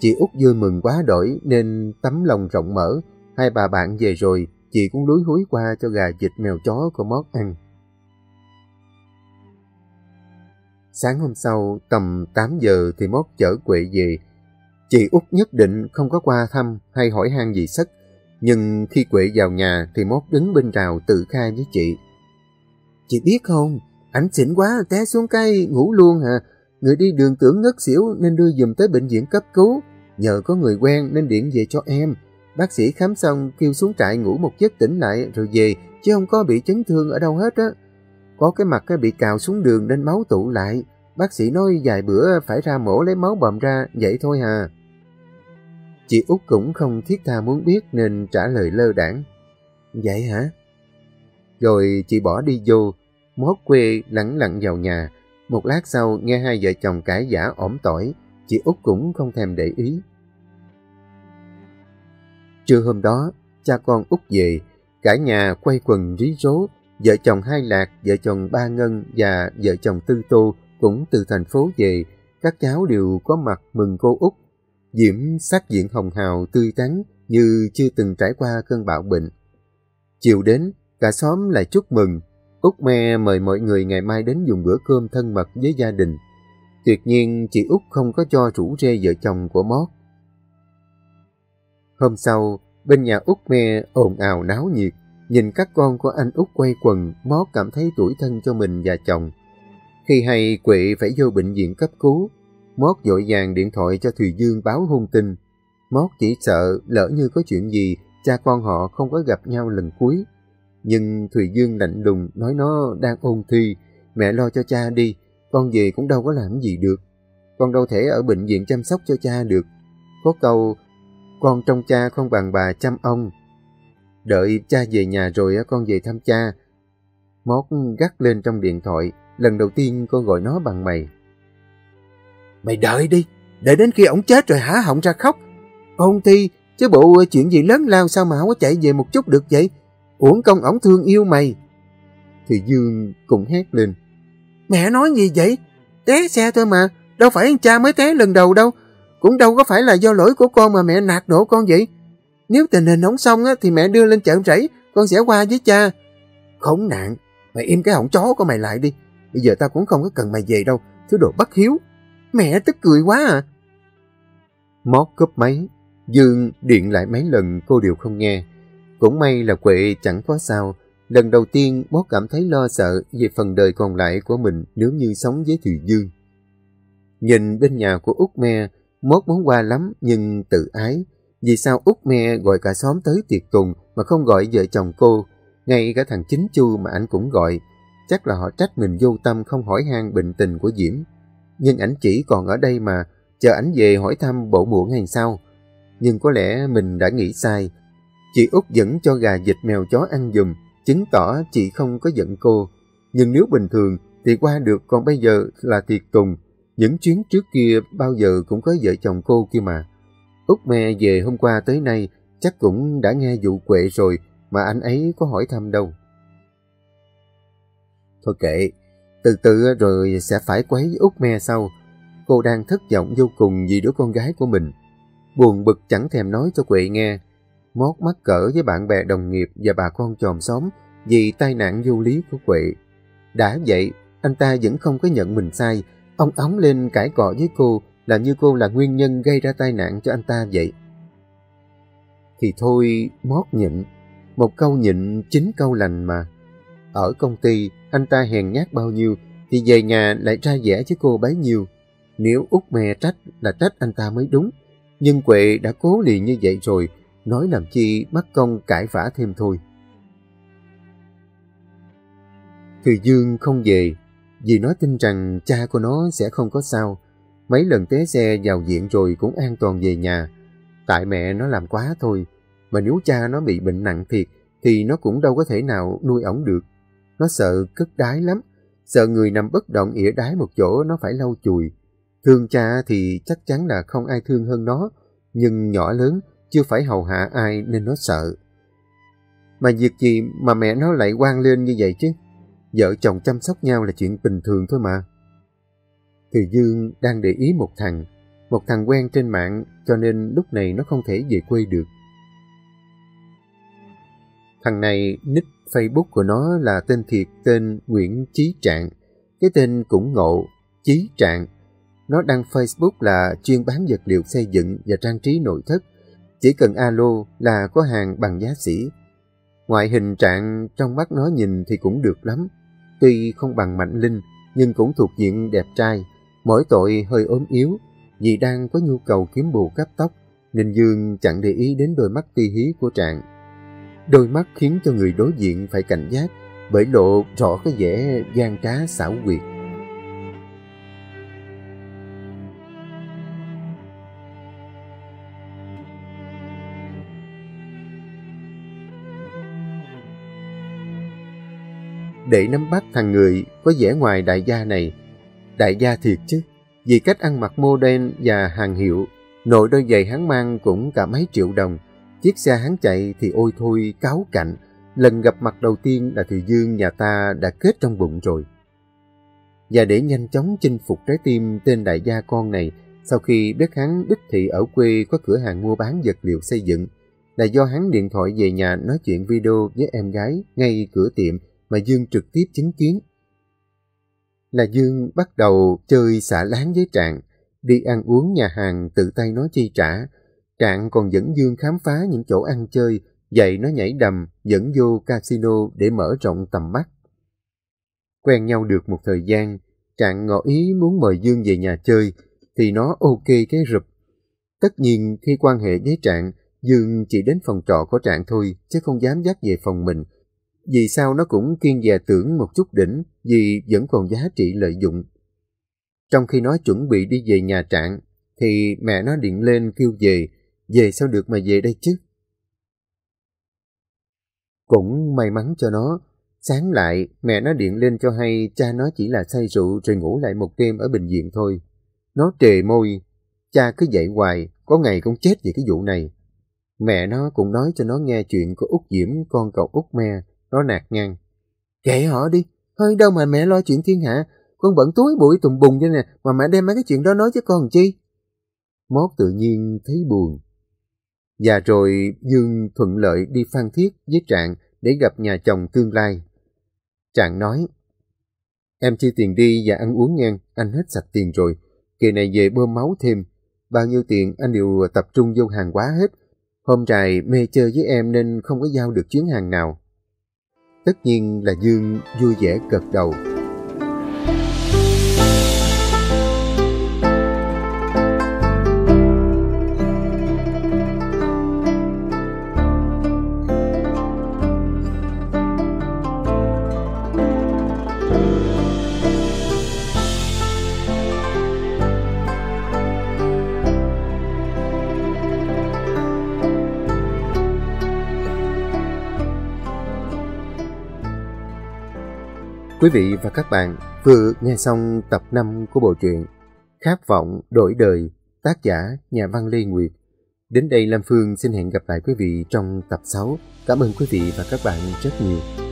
Chị út vui mừng quá đổi nên tấm lòng rộng mở. Hai bà bạn về rồi, chị cũng lúi húi qua cho gà vịt mèo chó của mót ăn. Sáng hôm sau, tầm 8 giờ thì mót chở quệ về. Chị út nhất định không có qua thăm hay hỏi han gì sắc. Nhưng khi quệ vào nhà thì mót đứng bên rào tự khai với chị. Chị biết không, ảnh xỉn quá té xuống cây ngủ luôn hả? Người đi đường tưởng ngất xỉu nên đưa dùm tới bệnh viện cấp cứu. Nhờ có người quen nên điện về cho em. Bác sĩ khám xong kêu xuống trại ngủ một giấc tỉnh lại rồi về, chứ không có bị chấn thương ở đâu hết á. Có cái mặt bị cào xuống đường nên máu tụ lại. Bác sĩ nói vài bữa phải ra mổ lấy máu bầm ra, vậy thôi hà. Chị út cũng không thiết tha muốn biết nên trả lời lơ đảng. Vậy hả? Rồi chị bỏ đi vô, mốt quê lẳng lặng vào nhà. Một lát sau nghe hai vợ chồng cãi giả ổm tỏi, chị út cũng không thèm để ý. Trưa hôm đó, cha con út về, cả nhà quay quần rí rố, vợ chồng hai lạc, vợ chồng ba ngân và vợ chồng tư tô cũng từ thành phố về, các cháu đều có mặt mừng cô út. Diễm sắc diện hồng hào tươi tắn như chưa từng trải qua cơn bạo bệnh. Chiều đến, cả xóm lại chúc mừng. Út me mời mọi người ngày mai đến dùng bữa cơm thân mật với gia đình. Tuyệt nhiên chị Út không có cho rủ rê vợ chồng của Mót. Hôm sau, bên nhà Út me ồn ào náo nhiệt. Nhìn các con của anh Út quay quần, Mót cảm thấy tuổi thân cho mình và chồng. Khi hay Quệ phải vô bệnh viện cấp cứu, Mót dội vàng điện thoại cho Thùy Dương báo hung tin. Mót chỉ sợ lỡ như có chuyện gì, cha con họ không có gặp nhau lần cuối. Nhưng Thùy Dương lạnh lùng nói nó đang ôn thi, mẹ lo cho cha đi, con về cũng đâu có làm gì được. Con đâu thể ở bệnh viện chăm sóc cho cha được. Có câu, con trong cha không bằng bà chăm ông. Đợi cha về nhà rồi con về thăm cha. Mót gắt lên trong điện thoại, lần đầu tiên con gọi nó bằng mày. Mày đợi đi, đợi đến khi ổng chết rồi hả họng ra khóc. Ôn thi, chứ bộ chuyện gì lớn lao sao mà không có chạy về một chút được vậy? Uổng công ổng thương yêu mày. Thì Dương cũng hét lên. Mẹ nói gì vậy? Té xe thôi mà, đâu phải cha mới té lần đầu đâu. Cũng đâu có phải là do lỗi của con mà mẹ nạt nổ con vậy. Nếu tình hình ổng xong á, thì mẹ đưa lên chợ rẫy, con sẽ qua với cha. Khốn nạn, mày im cái hỏng chó của mày lại đi. Bây giờ tao cũng không có cần mày về đâu, thứ đồ bất hiếu. Mẹ tức cười quá à. Mót cúp máy, Dương điện lại mấy lần cô đều không nghe. Cũng may là Quệ chẳng có sao. Lần đầu tiên Mót cảm thấy lo sợ về phần đời còn lại của mình nếu như sống với Thùy Dương. Nhìn bên nhà của Út Me, mốt muốn qua lắm nhưng tự ái. Vì sao Út Me gọi cả xóm tới tiệc tùng mà không gọi vợ chồng cô? Ngay cả thằng chính chu mà anh cũng gọi. Chắc là họ trách mình vô tâm không hỏi han bệnh tình của Diễm. Nhưng ảnh chỉ còn ở đây mà, chờ ảnh về hỏi thăm bộ muộn hay sao. Nhưng có lẽ mình đã nghĩ sai. Chị út dẫn cho gà vịt mèo chó ăn dùm, chứng tỏ chị không có giận cô. Nhưng nếu bình thường thì qua được còn bây giờ là tiệc tùng. Những chuyến trước kia bao giờ cũng có vợ chồng cô kia mà. Út mẹ về hôm qua tới nay chắc cũng đã nghe vụ quệ rồi mà anh ấy có hỏi thăm đâu. Thôi kệ, từ từ rồi sẽ phải quấy Úc Út me sau. Cô đang thất vọng vô cùng vì đứa con gái của mình. Buồn bực chẳng thèm nói cho Quệ nghe. Mót mắc cỡ với bạn bè đồng nghiệp và bà con chòm xóm vì tai nạn vô lý của Quệ. Đã vậy, anh ta vẫn không có nhận mình sai. Ông ống lên cãi cọ với cô là như cô là nguyên nhân gây ra tai nạn cho anh ta vậy. Thì thôi, mót nhịn. Một câu nhịn, chính câu lành mà. Ở công ty, anh ta hèn nhát bao nhiêu, thì về nhà lại ra vẻ với cô bấy nhiêu. Nếu út mè trách là trách anh ta mới đúng. Nhưng Quệ đã cố lì như vậy rồi, nói làm chi bắt công cãi vã thêm thôi. Thùy Dương không về, vì nó tin rằng cha của nó sẽ không có sao. Mấy lần té xe vào viện rồi cũng an toàn về nhà. Tại mẹ nó làm quá thôi, mà nếu cha nó bị bệnh nặng thiệt thì nó cũng đâu có thể nào nuôi ổng được. Nó sợ cất đái lắm, sợ người nằm bất động ỉa đái một chỗ nó phải lau chùi. Thương cha thì chắc chắn là không ai thương hơn nó, nhưng nhỏ lớn chưa phải hầu hạ ai nên nó sợ. Mà việc gì mà mẹ nó lại quan lên như vậy chứ? Vợ chồng chăm sóc nhau là chuyện bình thường thôi mà. Thì Dương đang để ý một thằng, một thằng quen trên mạng cho nên lúc này nó không thể về quê được. Thằng này nick Facebook của nó là tên thiệt tên Nguyễn Chí Trạng. Cái tên cũng ngộ, Chí Trạng. Nó đăng Facebook là chuyên bán vật liệu xây dựng và trang trí nội thất. Chỉ cần alo là có hàng bằng giá sĩ. Ngoại hình Trạng trong mắt nó nhìn thì cũng được lắm. Tuy không bằng Mạnh Linh, nhưng cũng thuộc diện đẹp trai. Mỗi tội hơi ốm yếu, vì đang có nhu cầu kiếm bù cắp tóc, nên Dương chẳng để ý đến đôi mắt ti hí của Trạng. Đôi mắt khiến cho người đối diện phải cảnh giác, bởi lộ rõ cái vẻ gian trá xảo quyệt. Để nắm bắt thằng người có vẻ ngoài đại gia này. Đại gia thiệt chứ, vì cách ăn mặc mô đen và hàng hiệu, nội đôi giày hắn mang cũng cả mấy triệu đồng. Chiếc xe hắn chạy thì ôi thôi cáo cạnh, lần gặp mặt đầu tiên là Thùy Dương nhà ta đã kết trong bụng rồi. Và để nhanh chóng chinh phục trái tim tên đại gia con này, sau khi biết hắn đích thị ở quê có cửa hàng mua bán vật liệu xây dựng, là do hắn điện thoại về nhà nói chuyện video với em gái ngay cửa tiệm mà Dương trực tiếp chứng kiến. Là Dương bắt đầu chơi xả láng với Trạng, đi ăn uống nhà hàng tự tay nó chi trả. Trạng còn dẫn Dương khám phá những chỗ ăn chơi, dạy nó nhảy đầm, dẫn vô casino để mở rộng tầm mắt. Quen nhau được một thời gian, Trạng ngỏ ý muốn mời Dương về nhà chơi, thì nó ok cái rụp. Tất nhiên khi quan hệ với Trạng, Dương chỉ đến phòng trọ của Trạng thôi, chứ không dám dắt về phòng mình, vì sao nó cũng kiên dè tưởng một chút đỉnh vì vẫn còn giá trị lợi dụng. Trong khi nó chuẩn bị đi về nhà trạng, thì mẹ nó điện lên kêu về, về sao được mà về đây chứ? Cũng may mắn cho nó, sáng lại mẹ nó điện lên cho hay cha nó chỉ là say rượu rồi ngủ lại một đêm ở bệnh viện thôi. Nó trề môi, cha cứ dậy hoài, có ngày cũng chết vì cái vụ này. Mẹ nó cũng nói cho nó nghe chuyện của Út Diễm, con cậu Út Me, nó nạt ngang. Kệ họ đi, hơi đâu mà mẹ lo chuyện thiên hạ, con bận túi bụi tùng bùng cho nè, mà mẹ đem mấy cái chuyện đó nói với con chi. Mót tự nhiên thấy buồn. Và rồi Dương thuận lợi đi phan thiết với Trạng để gặp nhà chồng tương lai. Trạng nói, Em chi tiền đi và ăn uống ngang, anh hết sạch tiền rồi. Kỳ này về bơm máu thêm. Bao nhiêu tiền anh đều tập trung vô hàng quá hết. Hôm trài mê chơi với em nên không có giao được chuyến hàng nào. Tất nhiên là Dương vui vẻ gật đầu. Quý vị và các bạn vừa nghe xong tập 5 của bộ truyện Khát vọng đổi đời, tác giả nhà văn Lê Nguyệt. Đến đây Lam Phương xin hẹn gặp lại quý vị trong tập 6. Cảm ơn quý vị và các bạn rất nhiều.